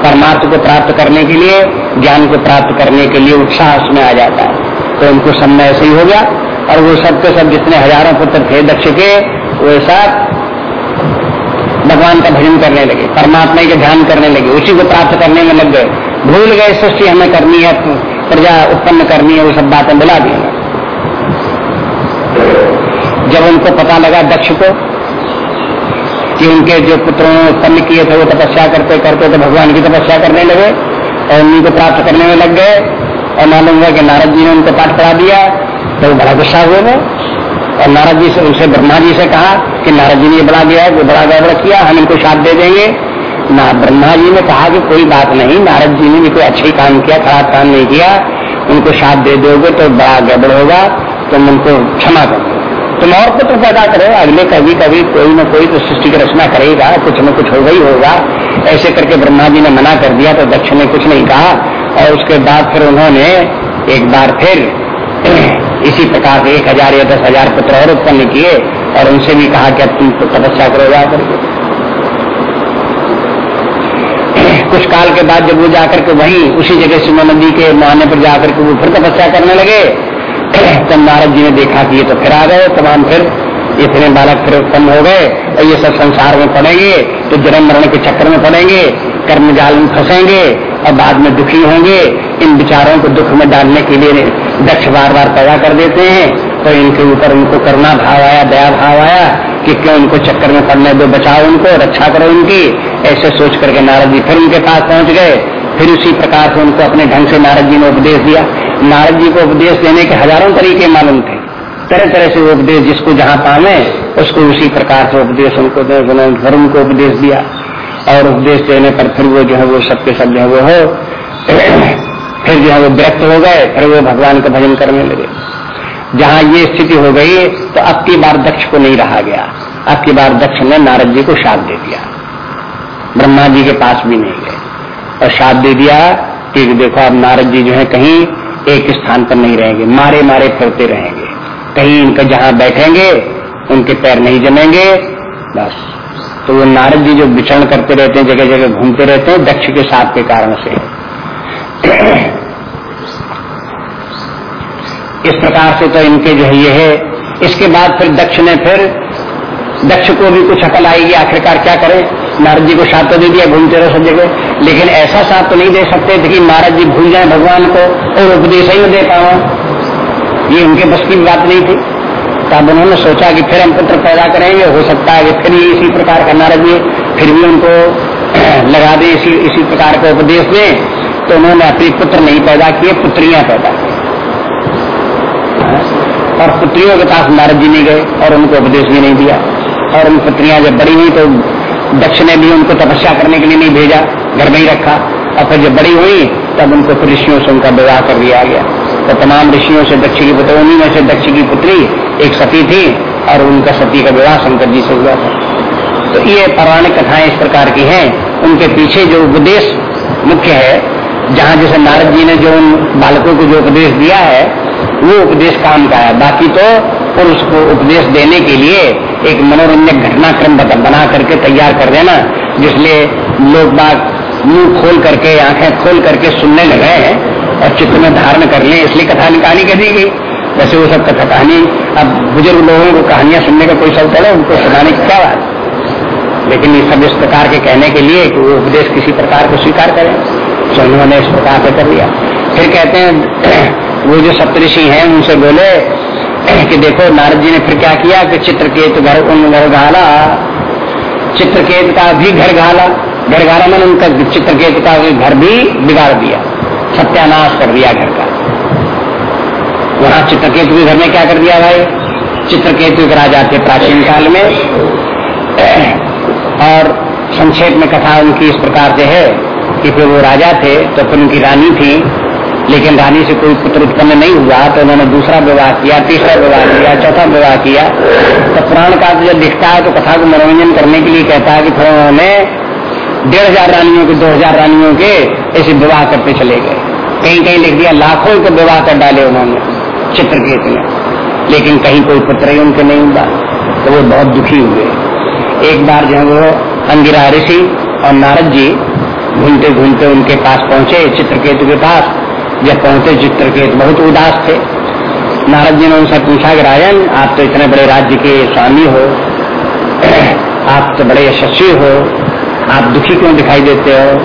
Speaker 1: परमार्थ को प्राप्त करने के लिए, ज्ञान को प्राप्त करने के लिए उत्साह उसमें आ जाता है। तो उनको सब में ऐसे ही हो गया और वो सब के सब जितने हज़ारों पुत्र थे, दक्ष के वो सब भगवान का भजन करने लगे, परमात्मा के ध्यान करने लगे, उसी को प्राप्त करने में लग गए। भूल गए, सृष्टि हमें करनी है प्रजा उत्पन्न करनी है, वो सब बातें बुला दी। जब उनको पता लगा दक्ष को कि उनके जो पुत्रों ने उत्पन्न किए थे, वो तपस्या करते करते तो भगवान की तपस्या करने लगे और उन्हीं को प्राप्त करने में लग गए। और मालूम हुआ कि नारद जी ने उनको पाठ पढ़ा दिया तो वो बड़ा गुस्सा हुए और नारद जी से, उनसे ब्रह्मा जी से कहा कि नारद जी ने बड़ा दिया है बड़ा गड़बड़ किया, हम इनको साथ दे देंगे। ना ब्रह्मा जी ने कहा कि कोई बात नहीं, नारद जी ने भी कोई अच्छी काम किया, खराब काम नहीं किया। उनको साथ दे दोगे तो बड़ा गड़बड़ होगा, तुम उनको क्षमा करो। तुम और पुत्र पैदा करो, अगले कभी कभी कोई न कोई तो सृष्टि की रचना करेगा, कुछ न कुछ होगा ही होगा। ऐसे करके ब्रह्मा जी ने मना कर दिया तो दक्ष ने कुछ नहीं कहा, और उसके बाद फिर उन्होंने एक बार फिर इसी प्रकार से एक हज़ार या दस हज़ार पुत्र और उत्पन्न किए। और उनसे भी कहा कि अब तुम तो तपस्या करो, जा करके। कुछ काल के बाद जब वो जाकर के वहीं उसी जगह सिमो नदी के मुहाने पर जाकर के वो फिर तपस्या करने लगे तब नारद जी ने देखा कि ये तो फिर आ गए, तमाम फिर इतने बालक फिर उत्पन्न हो गए, और ये सब संसार में पड़ेंगे तो जन्म मरण के चक्कर में पड़ेंगे, कर्म जाल में फंसेंगे, और बाद में दुखी होंगे, इन विचारों को दुख में डालने के लिए दक्ष बार बार पैदा कर देते हैं। तो इनके ऊपर उनको करना भाव आया दया भाव आया कि क्यों उनको चक्कर में पड़ने दो, बचाओ उनको, रक्षा करो उनकी ऐसे सोच करके नारद जी फिर उनके पास पहुँच गए। फिर उसी प्रकार से उनको अपने ढंग से नारद जी ने उपदेश दिया। नारद जी को उपदेश देने के हज़ारों तरीके मालूम थे। तरह तरह से उपदेश जिसको जहाँ पावे उसको उसी प्रकार से उपदेश उनको फिर उनको उपदेश दिया। और उपदेश देने पर फिर वो जो है, वो सबके सब जो वो हो, फिर जो है, वो व्यक्त हो गए। फिर वो भगवान का भजन करने लगे। जहाँ ये स्थिति हो गई तो अब की बार दक्ष को नहीं रहा गया। अब की बार दक्ष ने नारद जी को शाप दे दिया। ब्रह्मा जी के पास भी नहीं गए। और शाप दे दिया कि देखो, अब नारद जी जो है कहीं एक स्थान पर नहीं रहेंगे मारे मारे फिरते रहेंगे। कहीं इनका जहाँ बैठेंगे, उनके पैर नहीं जमेंगे, बस। तो वो नारद जी जो विचरण करते रहते हैं जगह जगह घूमते रहते हैं, दक्ष के साथ के कारण से। इस प्रकार से तो इनके जो है, ये है। इसके बाद फिर दक्ष ने फिर दक्ष को भी कुछ अकल आएगी, आखिरकार क्या करे? नारद जी को साथ तो दे दिया, घूमते रहो सब जगह। लेकिन ऐसा साथ तो नहीं दे सकते थे कि महाराज जी भूल जाए भगवान को और उपदेश ही दे पाओ ये उनके बस की बात नहीं थी। तब उन्होंने सोचा कि फिर हम पुत्र पैदा करेंगे, हो सकता है कि फिर इसी प्रकार का नारद जी फिर भी उनको लगा दे, इसी इसी प्रकार का उपदेश दें। तो उन्होंने अपने पुत्र नहीं पैदा किए, पुत्रियाँ पैदा की। और पुत्रियों के पास नारद जी नहीं गए और उनको उपदेश भी नहीं दिया। और उन पुत्रियाँ जब बड़ी हुई तो दक्ष ने भी उनको तपस्या करने के लिए नहीं भेजा, घर में ही रखा। और फिर जब बड़ी हुई, तब उनको फिर ऋषियों से उनका विवाह कर दिया गया। तो तमाम ऋषियों से दक्ष की पुत्री, उन्हीं में से दक्ष की पुत्री, एक सती थी और उनका सती का विवाह शंकर जी से हुआ था। तो ये पौराणिक कथाएँ इस प्रकार की हैं। उनके पीछे जो उपदेश मुख्य है, जहाँ जैसे नारद जी ने जो उन बालकों को जो उपदेश दिया है वो उपदेश काम का है। बाकी तो पुरुष को उपदेश देने के लिए एक मनोरंजक घटनाक्रम बना करके तैयार कर देना जिसलिए लोग बात मुँह खोल करके, आँखें खोल करके सुनने लगे हैं और चित्र में धारण कर ले, इसलिए कथा निकाली कर दी गई। वैसे वो सब कथा कहानी, अब बुज़ुर्ग लोगों को कहानियाँ सुनने का कोई शौक है उनको सुनाने की क्या बात? लेकिन ये सब इस प्रकार के कहने के लिए कि वो उपदेश किसी प्रकार को स्वीकार करें। तो उन्होंने इस प्रकार से कर लिया। फिर कहते हैं वो जो सप्तऋषि हैं, उनसे बोले कि देखो नारद जी ने फिर क्या किया कि चित्रकेत घर घर घाला चित्रकेत का भी घर घाला घर घाला मैंने उनका चित्रकेत का घर भी बिगाड़ दिया। सत्यानाश कर दिया घर का। वहाँ चित्रकेतु के घर में क्या कर दिया भाई? चित्रकेतु के राजा थे प्राचीन काल में। और संक्षेप में कथा उनकी इस प्रकार से है कि फिर वो राजा थे तो फिर उनकी रानी थी। लेकिन रानी से कोई पुत्र उत्पन्न नहीं हुआ तो उन्होंने दूसरा विवाह किया, तीसरा विवाह किया, चौथा विवाह किया। तो पुराण का जब दिखता है तो कथा को मनोरंजन करने के लिए कहता है कि फिर उन्होंने डेढ़ हज़ार रानियों के, दो हज़ार रानियों के ऐसे विवाह करते चले गए। कहीं कहीं लिख दिया, लाखों के विवाह कर डाले उन्होंने चित्रकेत में। लेकिन कहीं कोई पुत्र ही उनके नहीं हुआ तो वो बहुत दुखी हुए। एक बार जो वो अंगिरा ऋषि और नारद जी घूमते घूमते उनके पास पहुँचे चित्रकेतु के पास। जब पहुँचे चित्रकेत। बहुत उदास थे। नारद जी ने उनसे पूछा कि राजन आप तो इतने बड़े राज्य के स्वामी हो। आप तो बड़े यशस्वी हो। आप दुखी क्यों दिखाई देते हो?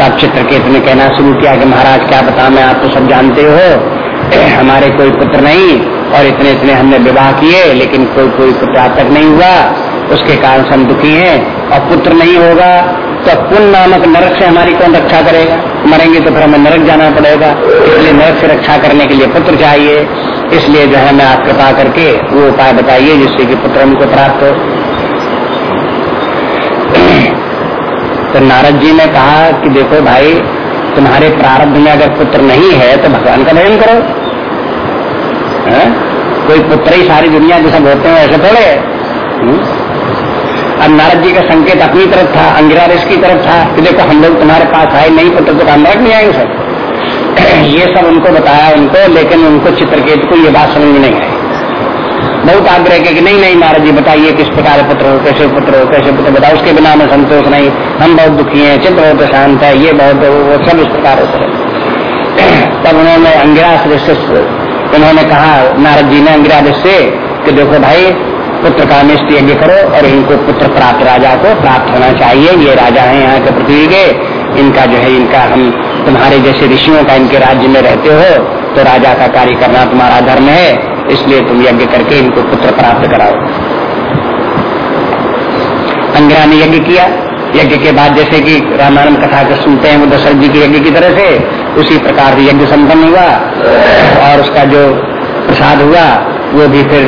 Speaker 1: तब चित्रकेत ने कहना शुरू किया कि, महाराज, क्या बता मैं आप तो सब जानते हो। हमारे कोई पुत्र नहीं, और इतने इतने हमने विवाह किए, लेकिन कोई कोई पुत्र तक नहीं हुआ। उसके कारण हम दुखी हैं, और पुत्र नहीं होगा। तो पुन नामक नरक से हमारी कौन रक्षा करेगा? मरेंगे तो फिर हमें नरक जाना पड़ेगा। इसलिए नरक से रक्षा करने के लिए पुत्र चाहिए। इसलिए जो है, मैं आप कृपा करके वो उपाय बताइए, जिससे कि पुत्र हमको प्राप्त हो। तो नारद जी ने कहा कि देखो भाई, तुम्हारे प्रारब्ध में अगर पुत्र नहीं है तो भगवान का भजन करो। है? कोई पुत्र ही सारी दुनिया जैसा होते हैं, ऐसे थोड़े। हम्म? अब नारद जी का संकेत अपनी तरफ़ था अंगिरा ऋष की तरफ़ था कि देखो हम लोग तुम्हारे पास आए नहीं पुत्र तो काम नहीं आएँगे सब। ये सब उनको बताया उनको, लेकिन उनको चित्रकेत को ये बात समझ नहीं आई। बहुत आग्रह के कि नहीं नहीं महाराज जी, बताइए किस प्रकार पुत्र हो, कैसे पुत्र हो, कैसे पुत्र बताओ, उसके बिना हमें संतोष नहीं। हम बहुत दुखी हैं चित्र बहुत शांत है, ये बहुत, वो सब इस प्रकार होते रहे। तब उन्होंने अंगिरास से उन्होंने कहा, नारद जी ने अंगिरास से कि देखो भाई पुत्र का निष्ठ यज्ञ करो और इनको पुत्र प्राप्त राजा को प्राप्त होना चाहिए। ये राजा है यहाँ के पृथ्वी के इनका जो है, इनका हम तुम्हारे जैसे ऋषियों का इनके राज्य में रहते हो तो राजा का कार्य करना तुम्हारा धर्म है। इसलिए तुम यज्ञ करके इनको पुत्र प्राप्त कराओ। अंगिरा ने यज्ञ किया। यज्ञ के बाद जैसे कि रामायण कथा के सुनते हैं वो दशरथ जी के यज्ञ की तरह से, उसी प्रकार से यज्ञ संपन्न हुआ और उसका जो प्रसाद हुआ, वो भी फिर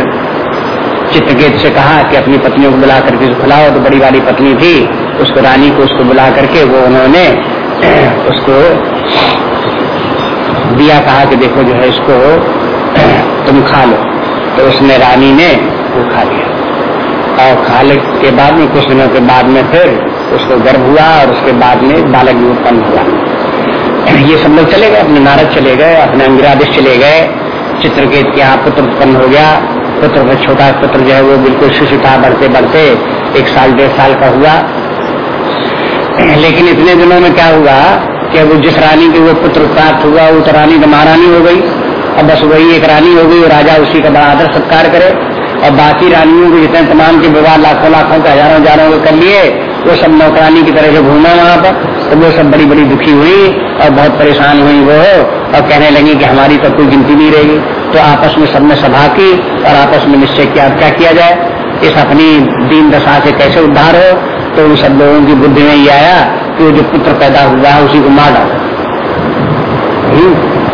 Speaker 1: चित्रकेत से कहा कि अपनी पत्नियों को बुला करके खिलाओ तो बड़ी वाली पत्नी थी उसको, रानी को उसको बुला करके वो उन्होंने उसको दिया, कहा कि देखो जो है इसको तुम खा लो। तो उसने, रानी ने वो खा लिया। और खाने के बाद में, कुछ दिनों के बाद में फिर उसको गर्भ हुआ और उसके बाद में बालक भी उत्पन्न हुआ। ये सब लोग चले गए, अपने नारद चले गए, अपने अंगिरादेश चले गए। चित्रकेत के यहाँ पुत्र उत्पन्न हो गया। पुत्र में छोटा पुत्र जो है वो बिल्कुल शिशु था बढ़ते बढ़ते एक साल, डेढ़ साल का हुआ। लेकिन इतने दिनों में क्या हुआ कि वो जिस रानी के वो पुत्र प्राप्त हुआ, वो तो रानी तो महारानी हो गई। अब बस वही एक रानी हो गई राजा उसी का बड़ा आदर सत्कार करे। और बाकी रानियों के जितने तमाम के विवाह लाखों लाखों के हज़ारों हज़ारों के कर लिए, वो सब नौकरानी की तरह से घूमा वहाँ पर। तो वो सब बड़ी बड़ी दुखी हुई और बहुत परेशान हुई वो और कहने लगी कि हमारी तो कोई गिनती नहीं रहेगी। तो आपस में सबने सभा की और आपस में निश्चय किया क्या किया जाए? इस अपनी दीन दशा से कैसे उद्धार हो? तो उन सब लोगों की बुद्धि में ये आया कि वो जो पुत्र पैदा हुआ है, उसी को मार डालो।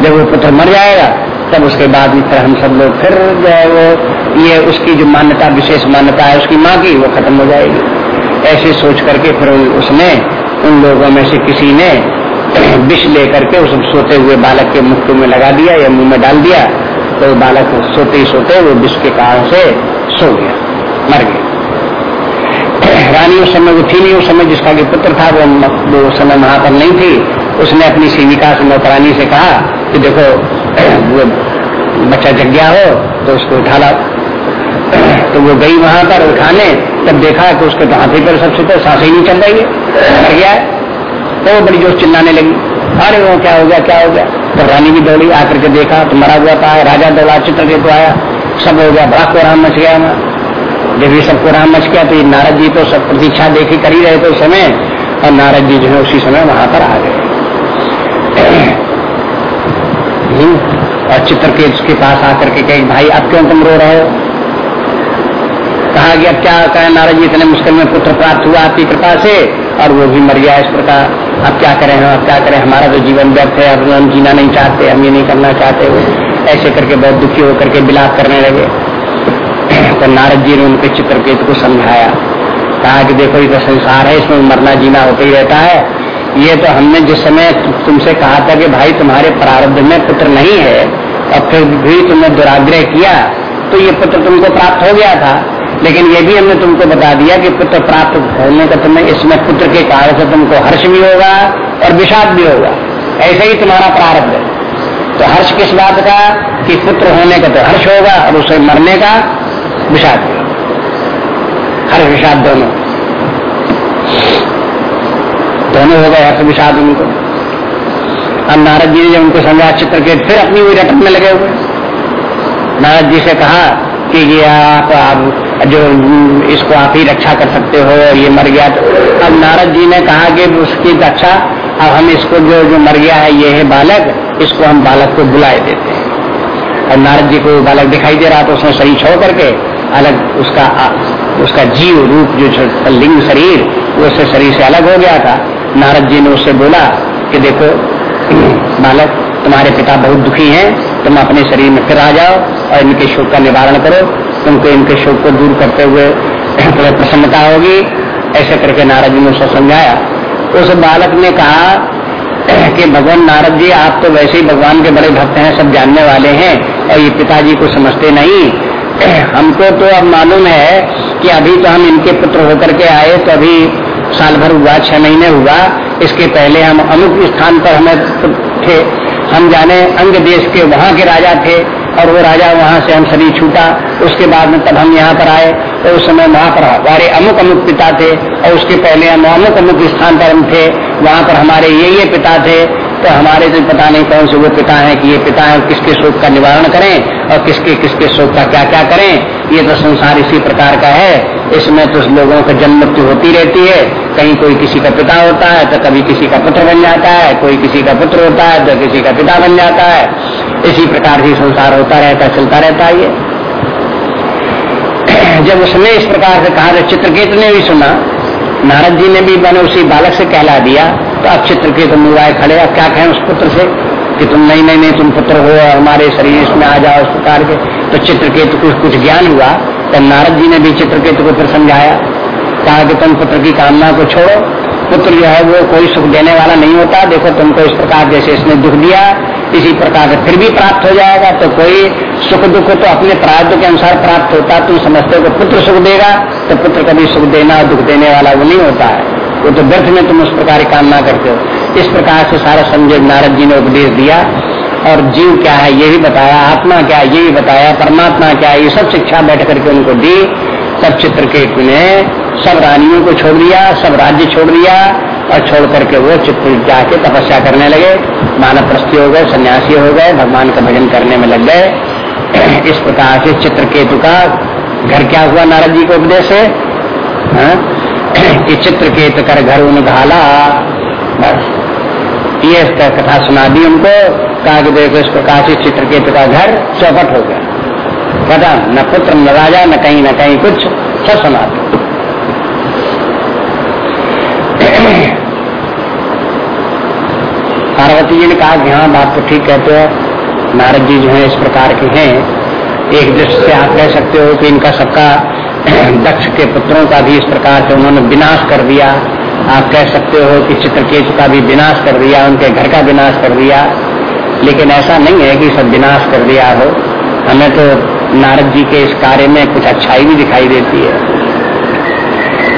Speaker 1: जब वो पुत्र मर जाएगा, तब उसके बाद फिर हम सब लोग फिर जो वो, ये उसकी जो मान्यता, विशेष मान्यता है, उसकी माँ की, वो खत्म हो जाएगी। ऐसे सोच करके फिर उसने, उन लोगों में से किसी ने विष लेकर के उस सोते हुए बालक के मुख में लगा दिया या मुँह में डाल दिया। तो बालक सोते ही सोते वो विष के कारण से सो गया मर गया। रानी उस समय थी नहीं उस समय जिसका कि पुत्र था वो, वो उस समय वहाँ पर नहीं थी उसने अपनी सेविका से नौकरानी से कहा कि देखो वो बच्चा जग गया हो तो उसको उठा ला तो वो गई वहाँ पर उठाने तब देखा कि उसके तो हाथी पर सबसे तो सांस ही नहीं चल रही है मर गया है। तो वो बड़ी ज़ोर चिल्लाने लगी अरे वो क्या हो गया क्या हो गया? तो रानी भी दौड़ी आकर के देखा तो मरा हुआ था राजा दौड़ा चित्र के तो आया, सब हो गया, बड़ा कोराम मच गया जब ये सब कोराम मच गया तो नारद जी तो सब प्रतीक्षा देखी कर ही रहे थे उस समय, और नारद जी जो है उसी समय वहाँ पर आ गए। और चित्रकेत के उसके पास आकर के कहे, भाई, अब क्यों तुम रो रहे हो? कहा गया क्या कहे, नारद जी, इतने मुश्किल में पुत्र प्राप्त हुआ आपकी कृपा से? और वो भी मर गया इस प्रकार। अब क्या करें हम? अब क्या करें? हमारा तो जीवन व्यर्थ है, अब हम जीना नहीं चाहते, हम ये नहीं करना चाहते। हो ऐसे करके बहुत दुखी होकर के बिलाप करने लगे। तो नारद जी ने उनके चित्रकेत को समझाया। कहा कि देखो, ये तो संसार है, इसमें मरना जीना होते ही रहता है। ये तो हमने जिस समय तुमसे कहा था कि भाई, तुम्हारे प्रारब्ध में पुत्र नहीं है, और फिर भी तुमने दुराग्रह किया तो ये पुत्र तुमको प्राप्त हो गया था। लेकिन ये भी हमने तुमको बता दिया कि पुत्र प्राप्त होने का तुम्हें इसमें पुत्र के कारण से तुमको हर्ष भी होगा और विषाद भी होगा। ऐसे ही तुम्हारा प्रारब्ध है। तो हर्ष किस बात का? कि पुत्र होने का तो हर्ष होगा और उसे मरने का विषाद हर्ष, विषाद दोनों। दोनों हो गए हर्ष, विषाद उनको। अब नारद जी ने उनको समझा चित्र के फिर अपनी हुई रटन में लगे हुए। नारद जी से कहा कि ये आप, आप जो इसको आप ही रक्षा कर सकते हो ये मर गया। तो अब नारद जी ने कहा कि उसकी रक्षा अब हम इसको जो जो मर गया है ये है बालक इसको हम बालक को बुलाए देते हैं। और नारद जी को बालक दिखाई दे रहा तो उसने सही छोड़ करके अलग उसका उसका जीव रूप जो लिंग शरीर वो उससे शरीर से अलग हो गया था। नारद जी ने उससे बोला कि देखो बालक तुम्हारे पिता बहुत दुखी हैं तुम अपने शरीर में फिर आ जाओ और इनके शोक का निवारण करो। तुमको इनके शोक को दूर करते हुए तुम्हें प्रसन्नता होगी। ऐसे करके नारद जी ने उसको समझाया। उस बालक ने कहा कि भगवान नारद जी, आप तो वैसे ही भगवान के बड़े भक्त हैं, सब जानने वाले हैं और ये पिताजी को समझते नहीं। हमको तो अब मालूम है कि अभी तो हम इनके पुत्र होकर के आए तो अभी साल भर हुआ, छह महीने हुआ। इसके पहले हम अमुक स्थान पर हमें थे। हम जाने अंग देश के वहाँ के राजा थे और वो राजा वहाँ से हम सभी छूटा। उसके बाद में तब हम यहाँ पर आए तो उस समय वहाँ पर हमारे अमुक अमुक पिता थे और उसके पहले हम अमुक अमुक स्थान पर हम थे। वहाँ पर हमारे ये ये पिता थे तो हमारे तो पता नहीं कौन से वो पिता हैं कि ये पिता है, किसके शोक का निवारण करें और किसके किसके शोक का क्या क्या करें, ये तो संसार इसी प्रकार का है। इसमें तो लोगों का जन्म मृत्यु होती रहती है। कहीं कोई किसी का पिता होता है तो कभी किसी का पुत्र बन जाता है, कोई किसी का पुत्र होता है तो किसी का पिता बन जाता है। इसी प्रकार से संसार होता रहता, चलता रहता है ये। जब उसने इस प्रकार से कहा तो चित्रकेत ने भी सुना। नारद जी ने भी, मैंने उसी बालक से कहला दिया। अब चित्रकेत मुआए खड़े अब क्या कहें उस पुत्र से कि तुम नहीं नहीं नहीं, तुम पुत्र हो हमारे शरीर इसमें आ जाओ उस प्रकार के। तो चित्रकेतु को कुछ ज्ञान हुआ तो नारद जी ने भी चित्रकेतु को फिर समझाया। कहा कि तुम पुत्र की कामना को छोड़ो। पुत्र जो है, वो कोई सुख देने वाला नहीं होता। देखो, तुमको इस प्रकार जैसे इसने दुख दिया, इसी प्रकार से फिर भी प्राप्त हो जाएगा। तो कोई सुख, दुख तो अपने प्रार्थ के अनुसार प्राप्त होता, तुम समझते हो पुत्र सुख देगा तो पुत्र कभी सुख देना दुख देने वाला वो नहीं होता है। वो तो व्यर्थ में तुम उस प्रकार काम ना करते हो। इस प्रकार से सारा संजय नारद जी ने उपदेश दिया। और जीव क्या है, ये भी बताया, आत्मा क्या है, ये भी बताया, परमात्मा क्या है, ये सब शिक्षा बैठ करके उनको दी। सब चित्र के ने सब रानियों को छोड़ दिया, सब राज्य छोड़ दिया, और छोड़ करके वो चित्र जाके तपस्या करने लगे। मानव प्रस्थी हो गए, सन्यासी हो गए, भगवान का भजन करने में लग गए। इस प्रकार से चित्रकेतु का घर क्या हुआ नारद जी के उपदेश से? हाँ? कि चित्रकेत कर घर उन घाला। बस। ये कथा सुना दी उनको, कहा कि देखो इस प्रकार से चित्रकेतु का घर चौपट हो गया। कथा न पुत्र, न राजा, न कहीं न कहीं कुछ, सब सुना पार्वती जी ने कहा कि हाँ बात तो ठीक कहते हो। नारद जी जो है इस प्रकार के हैं। एक दृष्टि से आप कह सकते हो कि इनका सबका दक्ष के पुत्रों का भी इस प्रकार से उन्होंने विनाश कर दिया। आप कह सकते हो कि चित्रकेतु का भी विनाश कर दिया, उनके घर का विनाश कर दिया। लेकिन ऐसा नहीं है कि सब विनाश कर दिया हो। हमें तो नारद जी के इस कार्य में कुछ अच्छाई भी दिखाई देती है।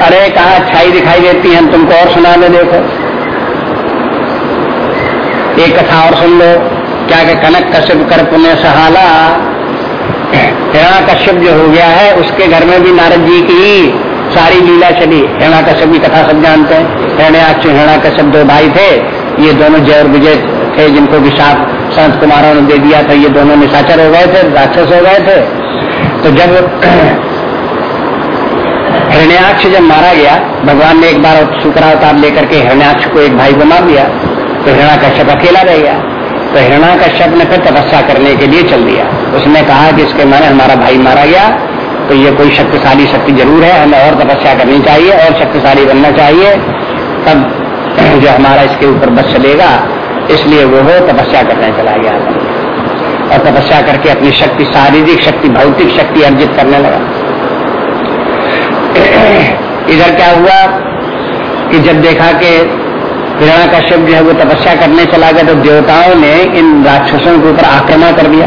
Speaker 1: अरे, कहा अच्छाई दिखाई देती है? हम तुमको और सुना दे, देखो। एक कथा और सुन लो। क्या के कनक कश्यप कर पुण्य सहाला हिरणा कश्यप जो हो गया है, उसके घर में भी नारद जी की सारी लीला चली। हिरणा कश्यप की कथा सब जानते हैं। हिरण्याक्ष हिरणा कश्यप दो भाई थे। ये दोनों जय और विजय थे, जिनको विशाप संत कुमारों ने दे दिया था। ये दोनों निशाचर हो गए थे, राक्षस हो गए थे। तो जब हिरण्याक्ष जब मारा गया, भगवान ने एक बार शुक्रावतार लेकर के हिरण्याक्ष को एक भाई को मार दिया। तो हिरणा कश्यप अकेला रह गया। तो हिरणा कश्यप ने फिर तपस्या करने के लिए चल दिया। उसने कहा कि इसके माने हमारा भाई मारा गया तो ये कोई शक्तिशाली शक्ति ज़रूर है, हमें और तपस्या करनी चाहिए, और शक्तिशाली बनना चाहिए। तब जो हमारा इसके ऊपर बस चलेगा, इसलिए वो हो, तपस्या करने चला गया। और तपस्या करके अपनी शक्ति, शारीरिक शक्ति, भौतिक शक्ति अर्जित करने लगा। इधर क्या हुआ कि जब देखा कि हिरणा कश्यप जो है वो तपस्या करने चला गया तो देवताओं ने इन राक्षसों के ऊपर आक्रमण कर दिया।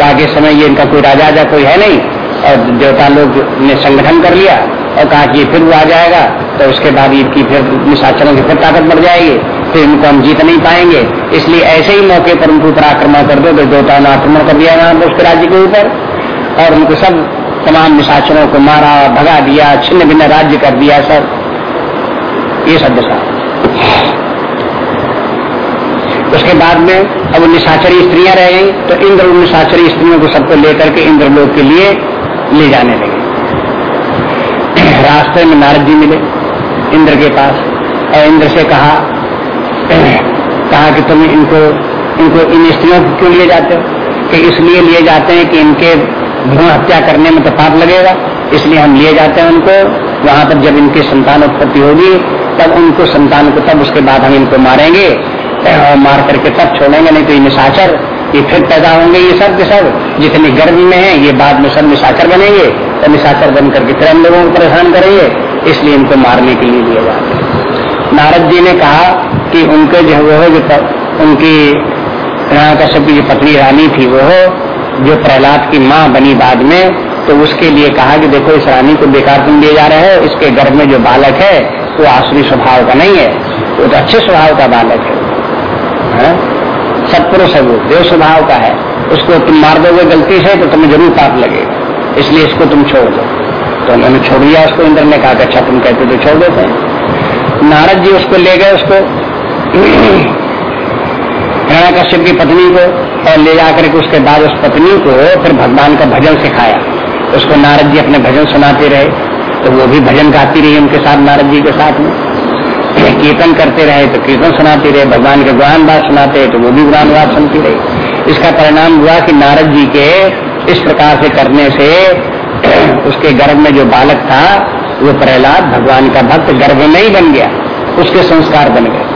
Speaker 1: कहा कि समय, ये इनका कोई राजा आजा कोई है नहीं। और देवता लोग ने संगठन कर लिया और कहा कि ये फिर वो आ जाएगा तो उसके बाद इनकी फिर निशाचरों की फिर ताकत बढ़ जाएगी। फिर इनको हम जीत नहीं पाएँगे। इसलिए ऐसे ही मौके पर उनके ऊपर आक्रमण कर दो तो ने आक्रमण कर दिया वहाँ उसके राज्य के ऊपर। और उनको सब तमाम निशाचरों को मारा, भगा दिया छिन्न भिन्न राज्य कर दिया, सब। ये सब दशा उसके बाद में अब निशाचरी स्त्रियाँ रह गई तो इंद्र उन निशाचरी स्त्रियों को सबको लेकर के इंद्र लोग के लिए ले जाने लगे। रास्ते में नारद जी मिले इंद्र के पास, और इंद्र से कहा कहा कि तुम इनको इनको इन स्त्रियों को क्यों लिए जाते हो? कि इसलिए लिए जाते हैं कि इनके भ्रूण हत्या करने में तो पाप लगेगा, इसलिए हम लिए जाते हैं उनको। वहाँ पर जब इनकी संतान उत्पत्ति होगी, तब उनको संतान को, तब उसके बाद हम इनको मारेंगे। मार करके तब छोड़ेंगे नहीं तो ये निशाचर ये फिर पैदा होंगे ये सब के सब। जितने गर्भ में है ये बाद में सब निशाचर बनेंगे। तो निशाचर बन करके फिर हम लोगों को परेशान करेंगे। इसलिए इनको मारने के लिए लिए जाते नारद जी ने कहा कि उनके जो वो जो उनकी कश्यप की जो पत्नी रानी थी वो जो प्रहलाद की माँ बनी बाद में तो उसके लिए कहा कि देखो इस रानी को बेकार तुम लिए जा रहे हो। इसके गर्भ में जो बालक है वो आसुरी स्वभाव का नहीं है। वो तो अच्छे स्वभाव का बालक है, है? सत्पुरुष है वो, देव स्वभाव का है। उसको तुम मार दोगे गलती से तो तुम्हें ज़रूर पाप लगेगा। इसलिए इसको तुम छोड़ दो। तो उन्होंने छोड़ दिया उसको, इंद्र ने कहा अच्छा तुम कहते तो छोड़ देते हैं। नारद जी उसको ले गए उसको। हिरणा कश्यप की पत्नी को और ले जाकर के उसके बाद उस पत्नी को फिर भगवान का भजन सिखाया। उसको नारद जी अपने भजन सुनाते रहे। तो वो भी भजन गाती रही उनके साथ, नारद जी के साथ में। कीर्तन करते रहे तो कीर्तन सुनाते रहे, भगवान के गुणान बात सुनाते तो वो भी गुणान बात सुनती रही। इसका परिणाम हुआ कि नारद जी के इस प्रकार से करने से, उसके गर्भ में जो बालक था, वो प्रहलाद, भगवान का भक्त गर्भ में ही बन गया, उसके संस्कार बन गए।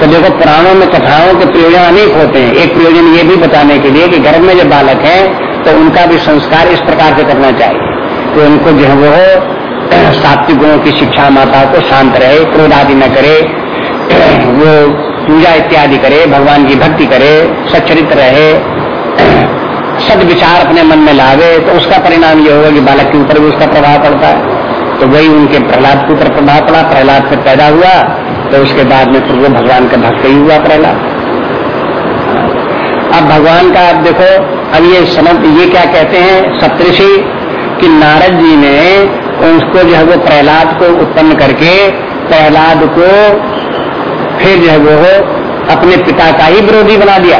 Speaker 1: तो देखो, पुराणों में कथाओं के प्रयोजन अनेक होते हैं। एक प्रयोजन ये भी बताने के लिए कि गर्भ में जो बालक है तो उनका भी संस्कार इस प्रकार से करना चाहिए। तो उनको जो है वो सात्विक गुणों की शिक्षा माता को शांत रहे, क्रोध आदि न करे, वो पूजा इत्यादि करे, भगवान की भक्ति करे सच्चरित्र रहे सद विचार अपने मन में लावे तो उसका परिणाम ये होगा कि बालक के ऊपर भी उसका प्रभाव पड़ता है। तो वही उनके प्रहलाद के ऊपर प्रभाव पड़ा, प्रहलाद से पैदा हुआ तो उसके बाद में फिर वो भगवान का भक्त ही हुआ प्रहलाद। अब भगवान का आप देखो, अब ये समझ, ये क्या कहते हैं सप्तषि कि नारद जी ने उसको जो है वो प्रहलाद को उत्पन्न करके प्रहलाद को फिर जो है वो अपने पिता का ही विरोधी बना दिया।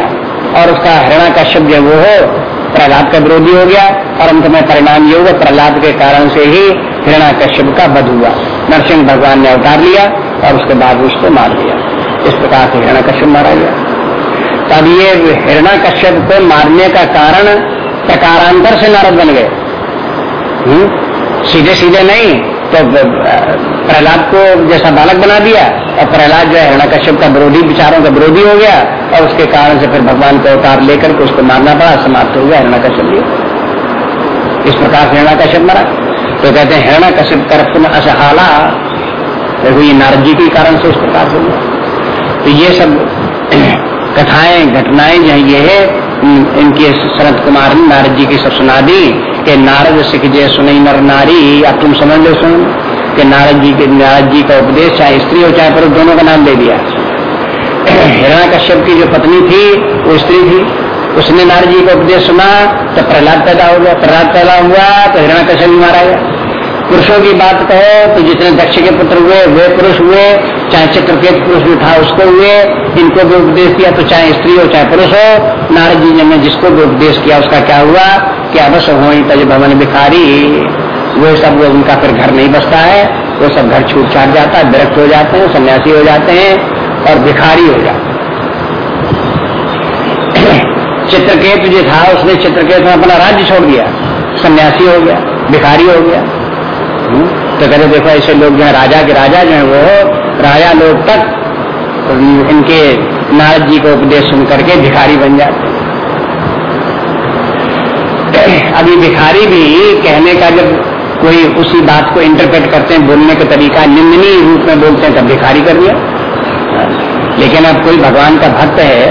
Speaker 1: और उसका हरणा का शब्द जो वो हो, प्रहलाद का विरोधी हो गया। और अंत में परिणाम ये हुआ, प्रहलाद के कारण से ही हिरणा कश्यप का वध हुआ। नरसिंह भगवान ने अवतार लिया और उसके बाद उसको मार दिया। इस प्रकार से हिरणा कश्यप मारा गया। तब ये हिरणा कश्यप को मारने का कारण प्रकारांतर से नारद बन गए। हम्म? सीधे सीधे नहीं तो प्रहलाद को जैसा बालक बना दिया, और प्रहलाद जो है हिरणा कश्यप का विरोधी, विचारों का विरोधी हो गया, और उसके कारण से फिर भगवान का अवतार लेकर के उसको मारना पड़ा, समाप्त हो गया हिरणा कश्यप इस प्रकार से हिरणा कश्यप मरा। तो कहते हैं हिरणा कश्यप कर में असहाला, देखो ये नारद जी के कारण से इस प्रकार से हुआ। तो ये सब कथाएँ, घटनाएँ जो ये है इनके शरद कुमार ने नारद जी की सब सुना दी। कि नारद सिख जय सुनई नर नारी अब तुम समझ लो सुन, कि नारद जी के नारद जी का उपदेश चाहे स्त्री हो चाहे पुरुष दोनों का नाम दे दिया। हिरणा कश्यप की जो पत्नी थी, वो स्त्री थी। उसने नारद जी का उपदेश सुना तो प्रहलाद पैदा हो गया। प्रहलाद पैदा हुआ तो हिरणा कश्यप मारा गया पुरुषों की बात कहो तो जितने दक्ष के पुत्र हुए, वे पुरुष हुए। चाहे चित्रकेत पुरुष भी था उसको हुए। इनको भी उपदेश दिया तो चाहे स्त्री हो चाहे पुरुष हो। नारद जी ने जिसको भी उपदेश किया, उसका क्या हुआ? कि अवश्य हो तज भवन भिखारी, वो सब लोग उनका फिर घर नहीं बसता है, वो सब घर छूट छाट जाता है, विरक्त हो जाते हैं, सन्यासी हो जाते हैं और भिखारी हो जाते चित्रकेत जो था, उसने चित्रकेत में अपना राज्य छोड़ दिया। सन्यासी हो गया, भिखारी हो गया। तो कहते देखो, ऐसे लोग जो है, राजा के राजा जो है, वो राजा लोग तक इनके नारद जी को उपदेश सुन करके भिखारी बन जाते अभी भिखारी भी कहने का जब कोई उसी बात को इंटरप्रेट करते हैं, बोलने का तरीका निंदनीय रूप में बोलते हैं, तब भिखारी कर दिया। लेकिन अब कोई भगवान का भक्त है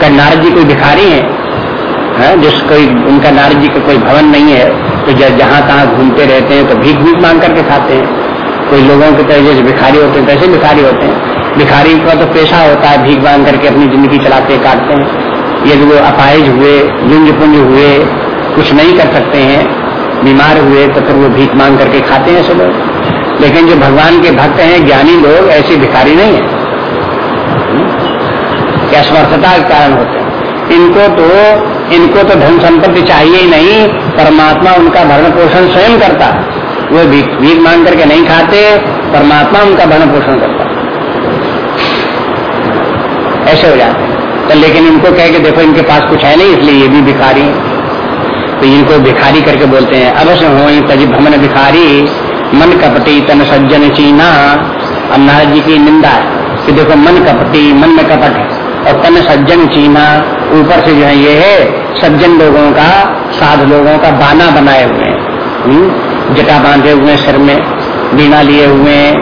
Speaker 1: का नारद जी कोई भिखारी है जिस कोई, उनका नारद जी का कोई भवन नहीं है तो जहाँ तहां घूमते रहते हैं तो भीख भीख मांग करके खाते हैं। कोई लोगों की तरह, जैसे भिखारी होते हैं, वैसे भिखारी होते हैं। भिखारी का तो पेशा होता है, भीख मांग करके अपनी ज़िंदगी चलाते काटते हैं। यदि वो अपाइज हुए जुंज पुंज हुए कुछ नहीं कर सकते हैं, बीमार हुए तो फिर वो भीख मांग करके खाते हैं ऐसे लोग। लेकिन जो भगवान के भक्त हैं, ज्ञानी लोग, ऐसे भिखारी नहीं है। क्या असमर्थता के कारण होते हैं? इनको तो इनको तो धन संपत्ति चाहिए ही नहीं, परमात्मा उनका भरण पोषण स्वयं करता। है वो भीख मांग करके नहीं खाते, परमात्मा उनका भरण पोषण करता। ऐसे हो जाते तो लेकिन इनको कह के देखो, इनके पास कुछ है नहीं, इसलिए ये भी भिखारी तो इनको भिखारी करके बोलते हैं। अवश्य हो तज भमन भिखारी, मन कपटी तन सज्जन चीना अब नारद जी की निंदा है। कि देखो, मन कपटी मन में कपट और तन सज्जन चीना, ऊपर से जो है ये है, सज्जन लोगों का, साध लोगों का बाना बनाए हुए हैं। हम्म? जटा बांधे हुए सिर में बीना लिए हुए हैं,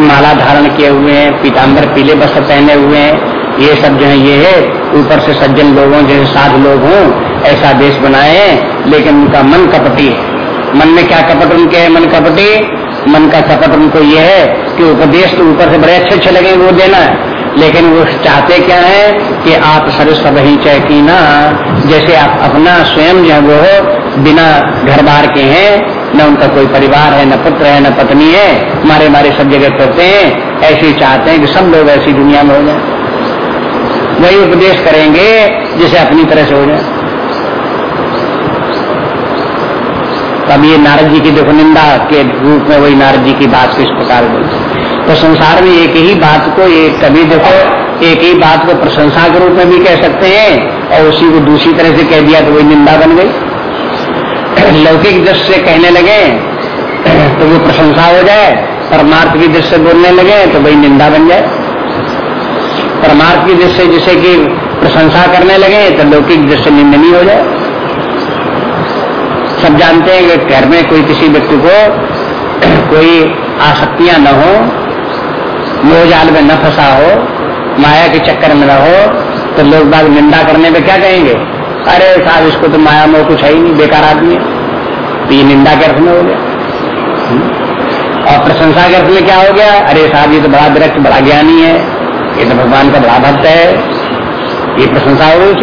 Speaker 1: माला धारण किए हुए हैं पीताम्बर पीले वस्त्र पहने हुए हैं। ये सब जो है, ये है ऊपर से सज्जन लोगों जैसे साध लोग हों, ऐसा देश बनाए, लेकिन उनका मन कपटी है। मन में क्या कपट उनके है? मन कपटी? मन का कपट उनको ये है कि उपदेश तो ऊपर से बड़े अच्छे अच्छे लगे वो देना है। लेकिन वो चाहते क्या है कि आप सर सब ही चैकीना जैसे आप अपना स्वयं जो वो बिना घर बार के हैं, न उनका कोई परिवार है, न पुत्र है, न पत्नी है, मारे मारे सब जगह करते हैं, ऐसे चाहते हैं कि सब लोग ऐसी दुनिया में हो जाए। वही उपदेश करेंगे, जिसे अपनी तरह से हो जाए। तब ये नारद जी की देखो, निंदा के रूप में वही नारद जी की बात को इस प्रकार बोलते तो संसार में एक ही बात को, एक कभी देखो, एक ही बात को प्रशंसा के रूप में भी कह सकते हैं, और उसी को दूसरी तरह से कह दिया तो वही निंदा बन गई। लौकिक दृष्टि से कहने लगे तो वो प्रशंसा हो जाए, परमार्थ की दृष्टि से बोलने लगे तो वही निंदा बन जाए। परमार्थ की दृष्टि जिसे कि प्रशंसा करने लगे तो लौकिक दृष्टि निंदनीय हो जाए। सब जानते हैं कि घर में कोई किसी व्यक्ति को कोई आसक्तियाँ न हो मोहजाल में न फंसा हो, माया के चक्कर में न हो तो लोग बाग निंदा करने में क्या कहेंगे? अरे साहब, इसको तो माया मोह कुछ है ही नहीं, बेकार आदमी है। तो ये निंदा के अर्थ में हो गया? और प्रशंसा के अर्थ में क्या हो गया? अरे साहब, ये तो बड़ा विरक्त, बड़ा ज्ञानी है। ये तो भगवान का बड़ा भक्त है। ये प्रशंसा हो गई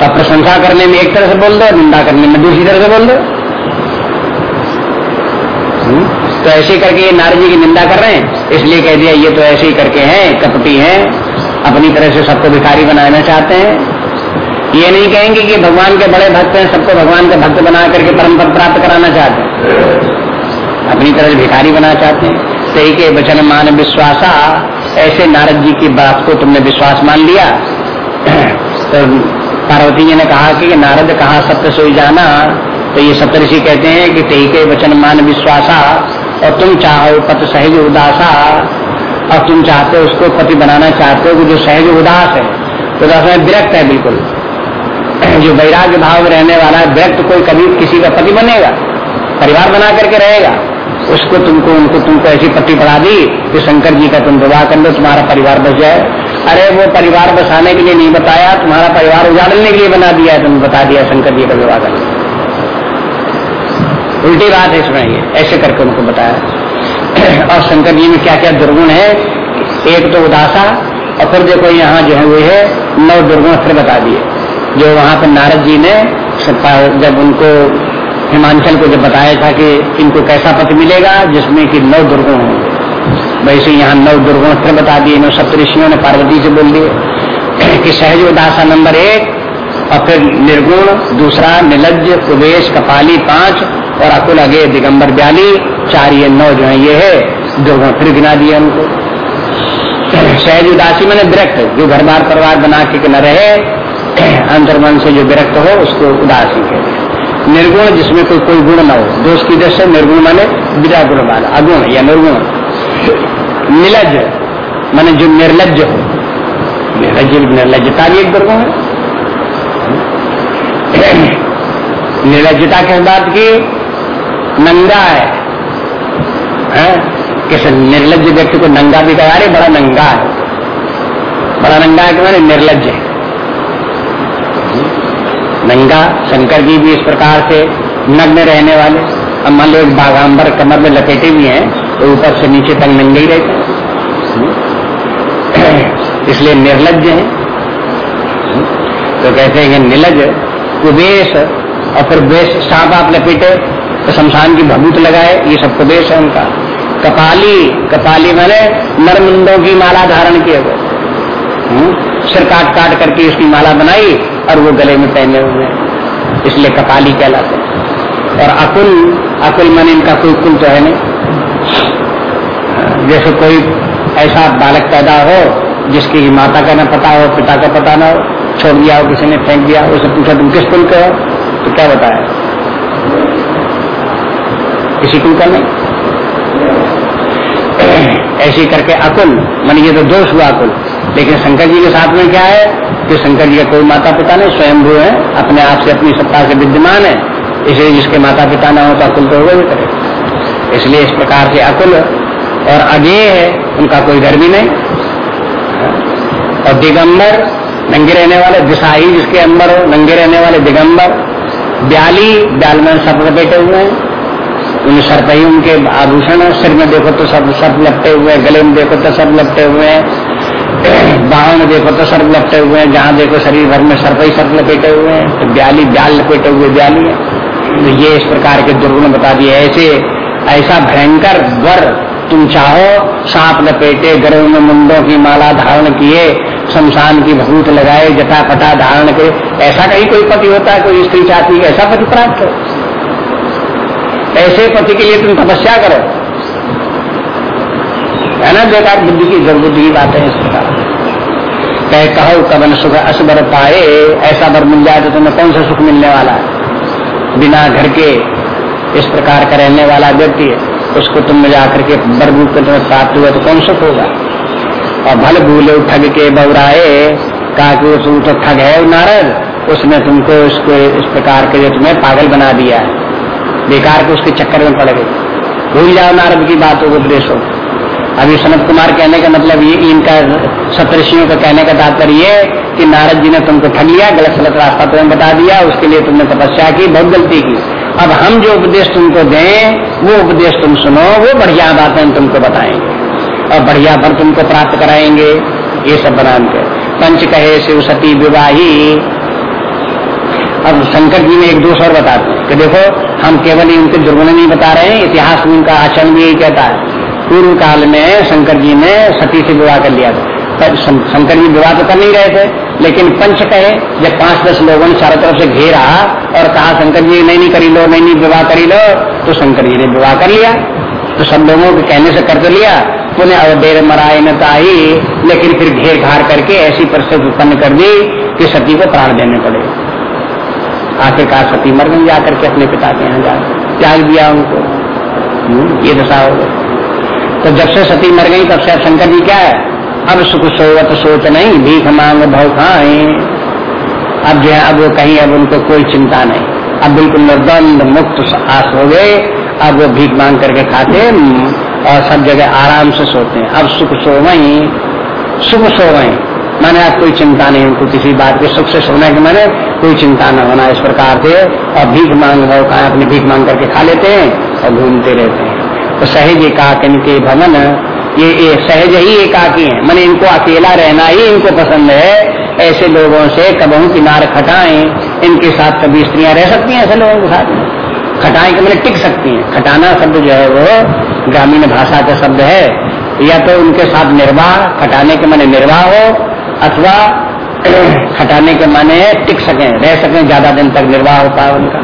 Speaker 1: तो प्रशंसा करने में एक तरह से बोल दो, निंदा करने में दूसरी तरह से बोल दो। तो ऐसे करके ये नारद जी की निंदा कर रहे हैं। इसलिए कह दिया, ये तो ऐसे ही करके हैं, कपटी हैं। अपनी तरह से सबको भिखारी बनाना चाहते हैं। ये नहीं कहेंगे कि भगवान के बड़े भक्त हैं, सबको भगवान के भक्त बना करके परम पद प्राप्त कराना चाहते हैं। अपनी तरह से भिखारी बनाना चाहते हैं। सही के वचन मान विश्वासा ऐसे नारद जी की बात को तुमने विश्वास मान लिया? तो पार्वती जी ने कहा कि नारद कहा सत्य सोई जाना? तो ये सप्तऋषि कहते हैं कि तेई के वचन मान विश्वासा, और तुम चाहो पति सहज उदासा, और तुम चाहते हो उसको पति बनाना चाहते हो कि जो सहज उदास है। उदास में विरक्त है बिल्कुल। जो वैराग्य भाव रहने वाला है व्यक्त कोई कभी किसी का पति बनेगा, परिवार बना करके रहेगा। उसको तुमको, उनको तुमको ऐसी पट्टी पढ़ा दी कि शंकर जी का तुम विवाह कर लो, तुम्हारा परिवार बस जाए। अरे वो परिवार बसाने के लिए नहीं बताया, तुम्हारा परिवार उजाड़ने के लिए बना दिया है, तुमने बता दिया शंकर जी का विवाह कर उल्टी बात है इसमें ये ऐसे करके उनको बताया। और शंकर जी में क्या क्या दुर्गुण है? एक तो उदासा, और फिर देखो यहाँ जो है वो है, नौ दुर्गुण फिर बता दिए। जो वहाँ पर नारद जी ने, जब उनको हिमांचल को जब बताया था कि इनको कैसा पथ मिलेगा, जिसमें कि नौ दुर्गुण होंगे। वैसे यहाँ नौ दुर्गुण फिर बता दिए, नौ सप्तषियों ने पार्वती से बोल दिए कि सहज उदासा नंबर एक, और फिर निर्गुण, दूसरा निलज उवेश कपाली पाँच, और अकुल अगे दिगंबर ब्याली चार ये नौ जो है, ये है दुर्गुण फिर गिना दिए उनको। सहज उदासी मैंने विरक्त, जो घर बार परिवार बना के न रहे अंतर्मन से जो विरक्त हो, उसको उदासी कहते निर्गुण जिसमें कोई कोई गुण न हो। दोष की दृष्टि निर्गुण माने विदा गुण वाला अगुण या निर्गुण। निलज माने जो निर्लज हो। निर्लज निर्लजता भी एक दुर्गुण है। निर्लजता किस बात की नंगा है, है? किस निर्लज व्यक्ति को नंगा भी कहा बड़ा नंगा है। बड़ा नंगा है कि मैंने निर्लज है। नंगा शंकर जी भी इस प्रकार से नग्न रहने वाले। अब मान लो एक बाघाम्बर कमर में लपेटे भी हैं तो ऊपर से नीचे तक नंगे ही रहते इसलिए निर्लज है। तो कहते हैं निलज कुबेश और फिर बेश सांप आप लपेटे तो शमशान की भभूत लगाए, ये सब कुबेश है उनका। कपाली कपाली मैंने नरमुंडों की माला धारण किए हुए। हम्म? सिर काट काट करके उसकी माला बनाई और वो गले में पहने हुए हैं। इसलिए कपाली कहलाते और अकुल अकुल मन इनका कोई कुल तो है नहीं। जैसे कोई ऐसा बालक पैदा हो, जिसकी माता का ना पता हो, पिता का पता ना हो, छोड़ दिया हो, किसी ने फेंक दिया उसे पूछा, तुम किस कुल के हो? तो क्या बताया? किसी कुल का नहीं। ऐसी करके अकुल, मन ये तो दोष हुआ अकुल। लेकिन शंकर जी के साथ में क्या है? कि शंकर जी का कोई माता पिता नहीं, स्वयंभू है, अपने आप से अपनी सत्ता से विद्यमान है, इसलिए जिसके माता पिता ना हो तो अकुल तो होगा भी करे इसलिए इस प्रकार से अकुल और अजेय है, उनका कोई घर भी नहीं। और दिगंबर, नंगे रहने वाले, दिशाही जिसके अंबर हो, नंगे रहने वाले दिगंबर, ब्याली ब्याल में सब लपेटे हुए हैं। उन सर्प ही उनके आभूषण है, सिर में देखो तो सब सब लपटे हुए हैं, गले में देखो तो सब लपटे हुए हैं। बाहों में देखो तो सर्प लपटे हुए हैं, जहाँ देखो शरीर भर में सर्प ही सर्प लपेटे हुए हैं तो ब्याली, ब्याल लपेटे हुए ब्याली है। तो ये इस प्रकार के दुर्गुण बता दिए। ऐसे, ऐसा भयंकर वर तुम चाहो, सांप लपेटे गर्भ में मुंडों की माला धारण किए, शमशान की भूत लगाए जटा पटा धारण के ऐसा कहीं कोई पति होता है, कोई स्त्री चाहती है, ऐसा पति प्राप्त हो? ऐसे पति के लिए तुम तपस्या करो। है ना, बेकार बुद्धि की बुद्धि की बात इस प्रकार। कह कहो, कवन सुख असबर पाए, ऐसा बर मिल जाए तो तुम्हें कौन सा सुख मिलने वाला है? बिना घर के इस प्रकार का रहने वाला व्यक्ति उसको तुम जाकर के बर रूप के तुम्हें प्राप्त हुआ तो कौन सुख होगा? और भल भूले ठग के बौराए कहा कि वो तो ठग है नारद, उसने तुमको इसको इस प्रकार के जो तुम्हें पागल बना दिया है। बेकार के उसके चक्कर में पड़ गए। भूल जाओ नारद की बात हो उपदेश हो अभी सनत कुमार कहने का मतलब ये इनका सप्तषियों का कहने का तात्पर्य ये कि नारद जी ने तुमको ठग लिया, गलत सलत रास्ता तुम्हें बता दिया, उसके लिए तुमने तपस्या की, बहुत गलती की। अब हम जो उपदेश तुमको दें, वो उपदेश तुम सुनो, वो बढ़िया बातें तुमको बताएँगे। और बढ़िया फल तुमको प्राप्त कराएँगे, ये सब बना के। पंच कहे शिव सती विवाही। अब शंकर जी ने एक दोष और बताते कि देखो, हम केवल उनके दुर्गुण नहीं बता रहे हैं, इतिहास में उनका आचरण भी यही कहता है। पूर्व काल में शंकर जी ने सती से विवाह कर लिया था। शंकर जी विवाह तो कर नहीं रहे थे लेकिन पंच कहे जब पाँच दस लोगों ने चारों तरफ़ से घेरा और कहा शंकर जी नहीं नहीं करी लो नहीं नहीं विवाह करी लो तो शंकर जी ने विवाह कर लिया। तो सब लोगों के कहने से कर तो लिया। पुनः अवडेर मराए न आई लेकिन फिर घेर घार करके ऐसी परिस्थिति उत्पन्न कर दी कि सती को प्राण देने पड़े। आखिरकार सती मर गई जाकर के अपने पिता के यहाँ जा त्याग दिया उनको। हम्म, ये दशा हो गई। तो जब से सती मर गई, तब से अब शंकर जी क्या है? अब सुख सोवत सोच नहीं, भीख मांग भव खाए। अब जो है, अब वो कहीं, अब उनको कोई चिंता नहीं। अब बिल्कुल निर्द्वंद, मुक्त आस हो गए। अब वो भीख मांग करके खाते और सब जगह आराम से सोते हैं। अब सुख सो वही सुख सो वही माने आप कोई चिंता नहीं, उनको किसी बात के सुख से सोने के मैंने कोई चिंता न होना। इस प्रकार से, और भीख मांग हो खाए, अपनी भीख मांग करके खा लेते हैं, और घूमते रहते हैं। तो सहज एकाक इनके भवन ये, सहज ही एकाकी है। मैंने इनको अकेला रहना ही इनको पसंद है। ऐसे लोगों से कबहू किनार खटाएँ इनके साथ कभी स्त्रियाँ रह सकती हैं ऐसे लोगों के साथ? खटाएँ के मैंने टिक सकती हैं। खटाना शब्द जो है वो ग्रामीण भाषा का शब्द है। या तो उनके साथ निर्वाह खटाने के मैंने निर्वाह हो अथवा खटाने के माने टिक सकें रह सकें ज़्यादा दिन तक निर्वाह होता है उनका।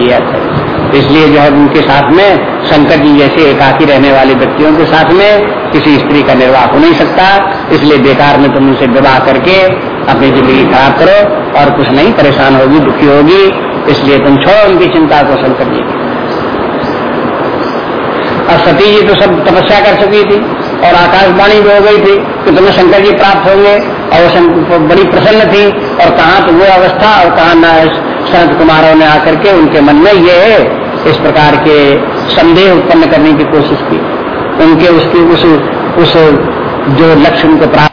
Speaker 1: ये अर्थ है। इसलिए जो है उनके साथ में शंकर जी जैसे एकाकी रहने वाले व्यक्तियों के साथ में किसी स्त्री का निर्वाह हो नहीं सकता। इसलिए बेकार में तुम उनसे विवाह करके अपनी ज़िंदगी खराब करो और कुछ नहीं, परेशान होगी, दुखी होगी, इसलिए तुम छोड़ो उनकी चिंता को शंकर जी। और सती जी तो सब तपस्या कर चुकी थी और आकाशवाणी भी हो गई थी कि तुम्हें शंकर जी प्राप्त होंगे और वो बड़ी प्रसन्न थी और कहा तो वो अवस्था और कहा संत कुमारों ने आकर के उनके मन में ये इस प्रकार के संदेह उत्पन्न करने की कोशिश की। उनके उसकी उस उस जो लक्ष्य उनको प्राप्त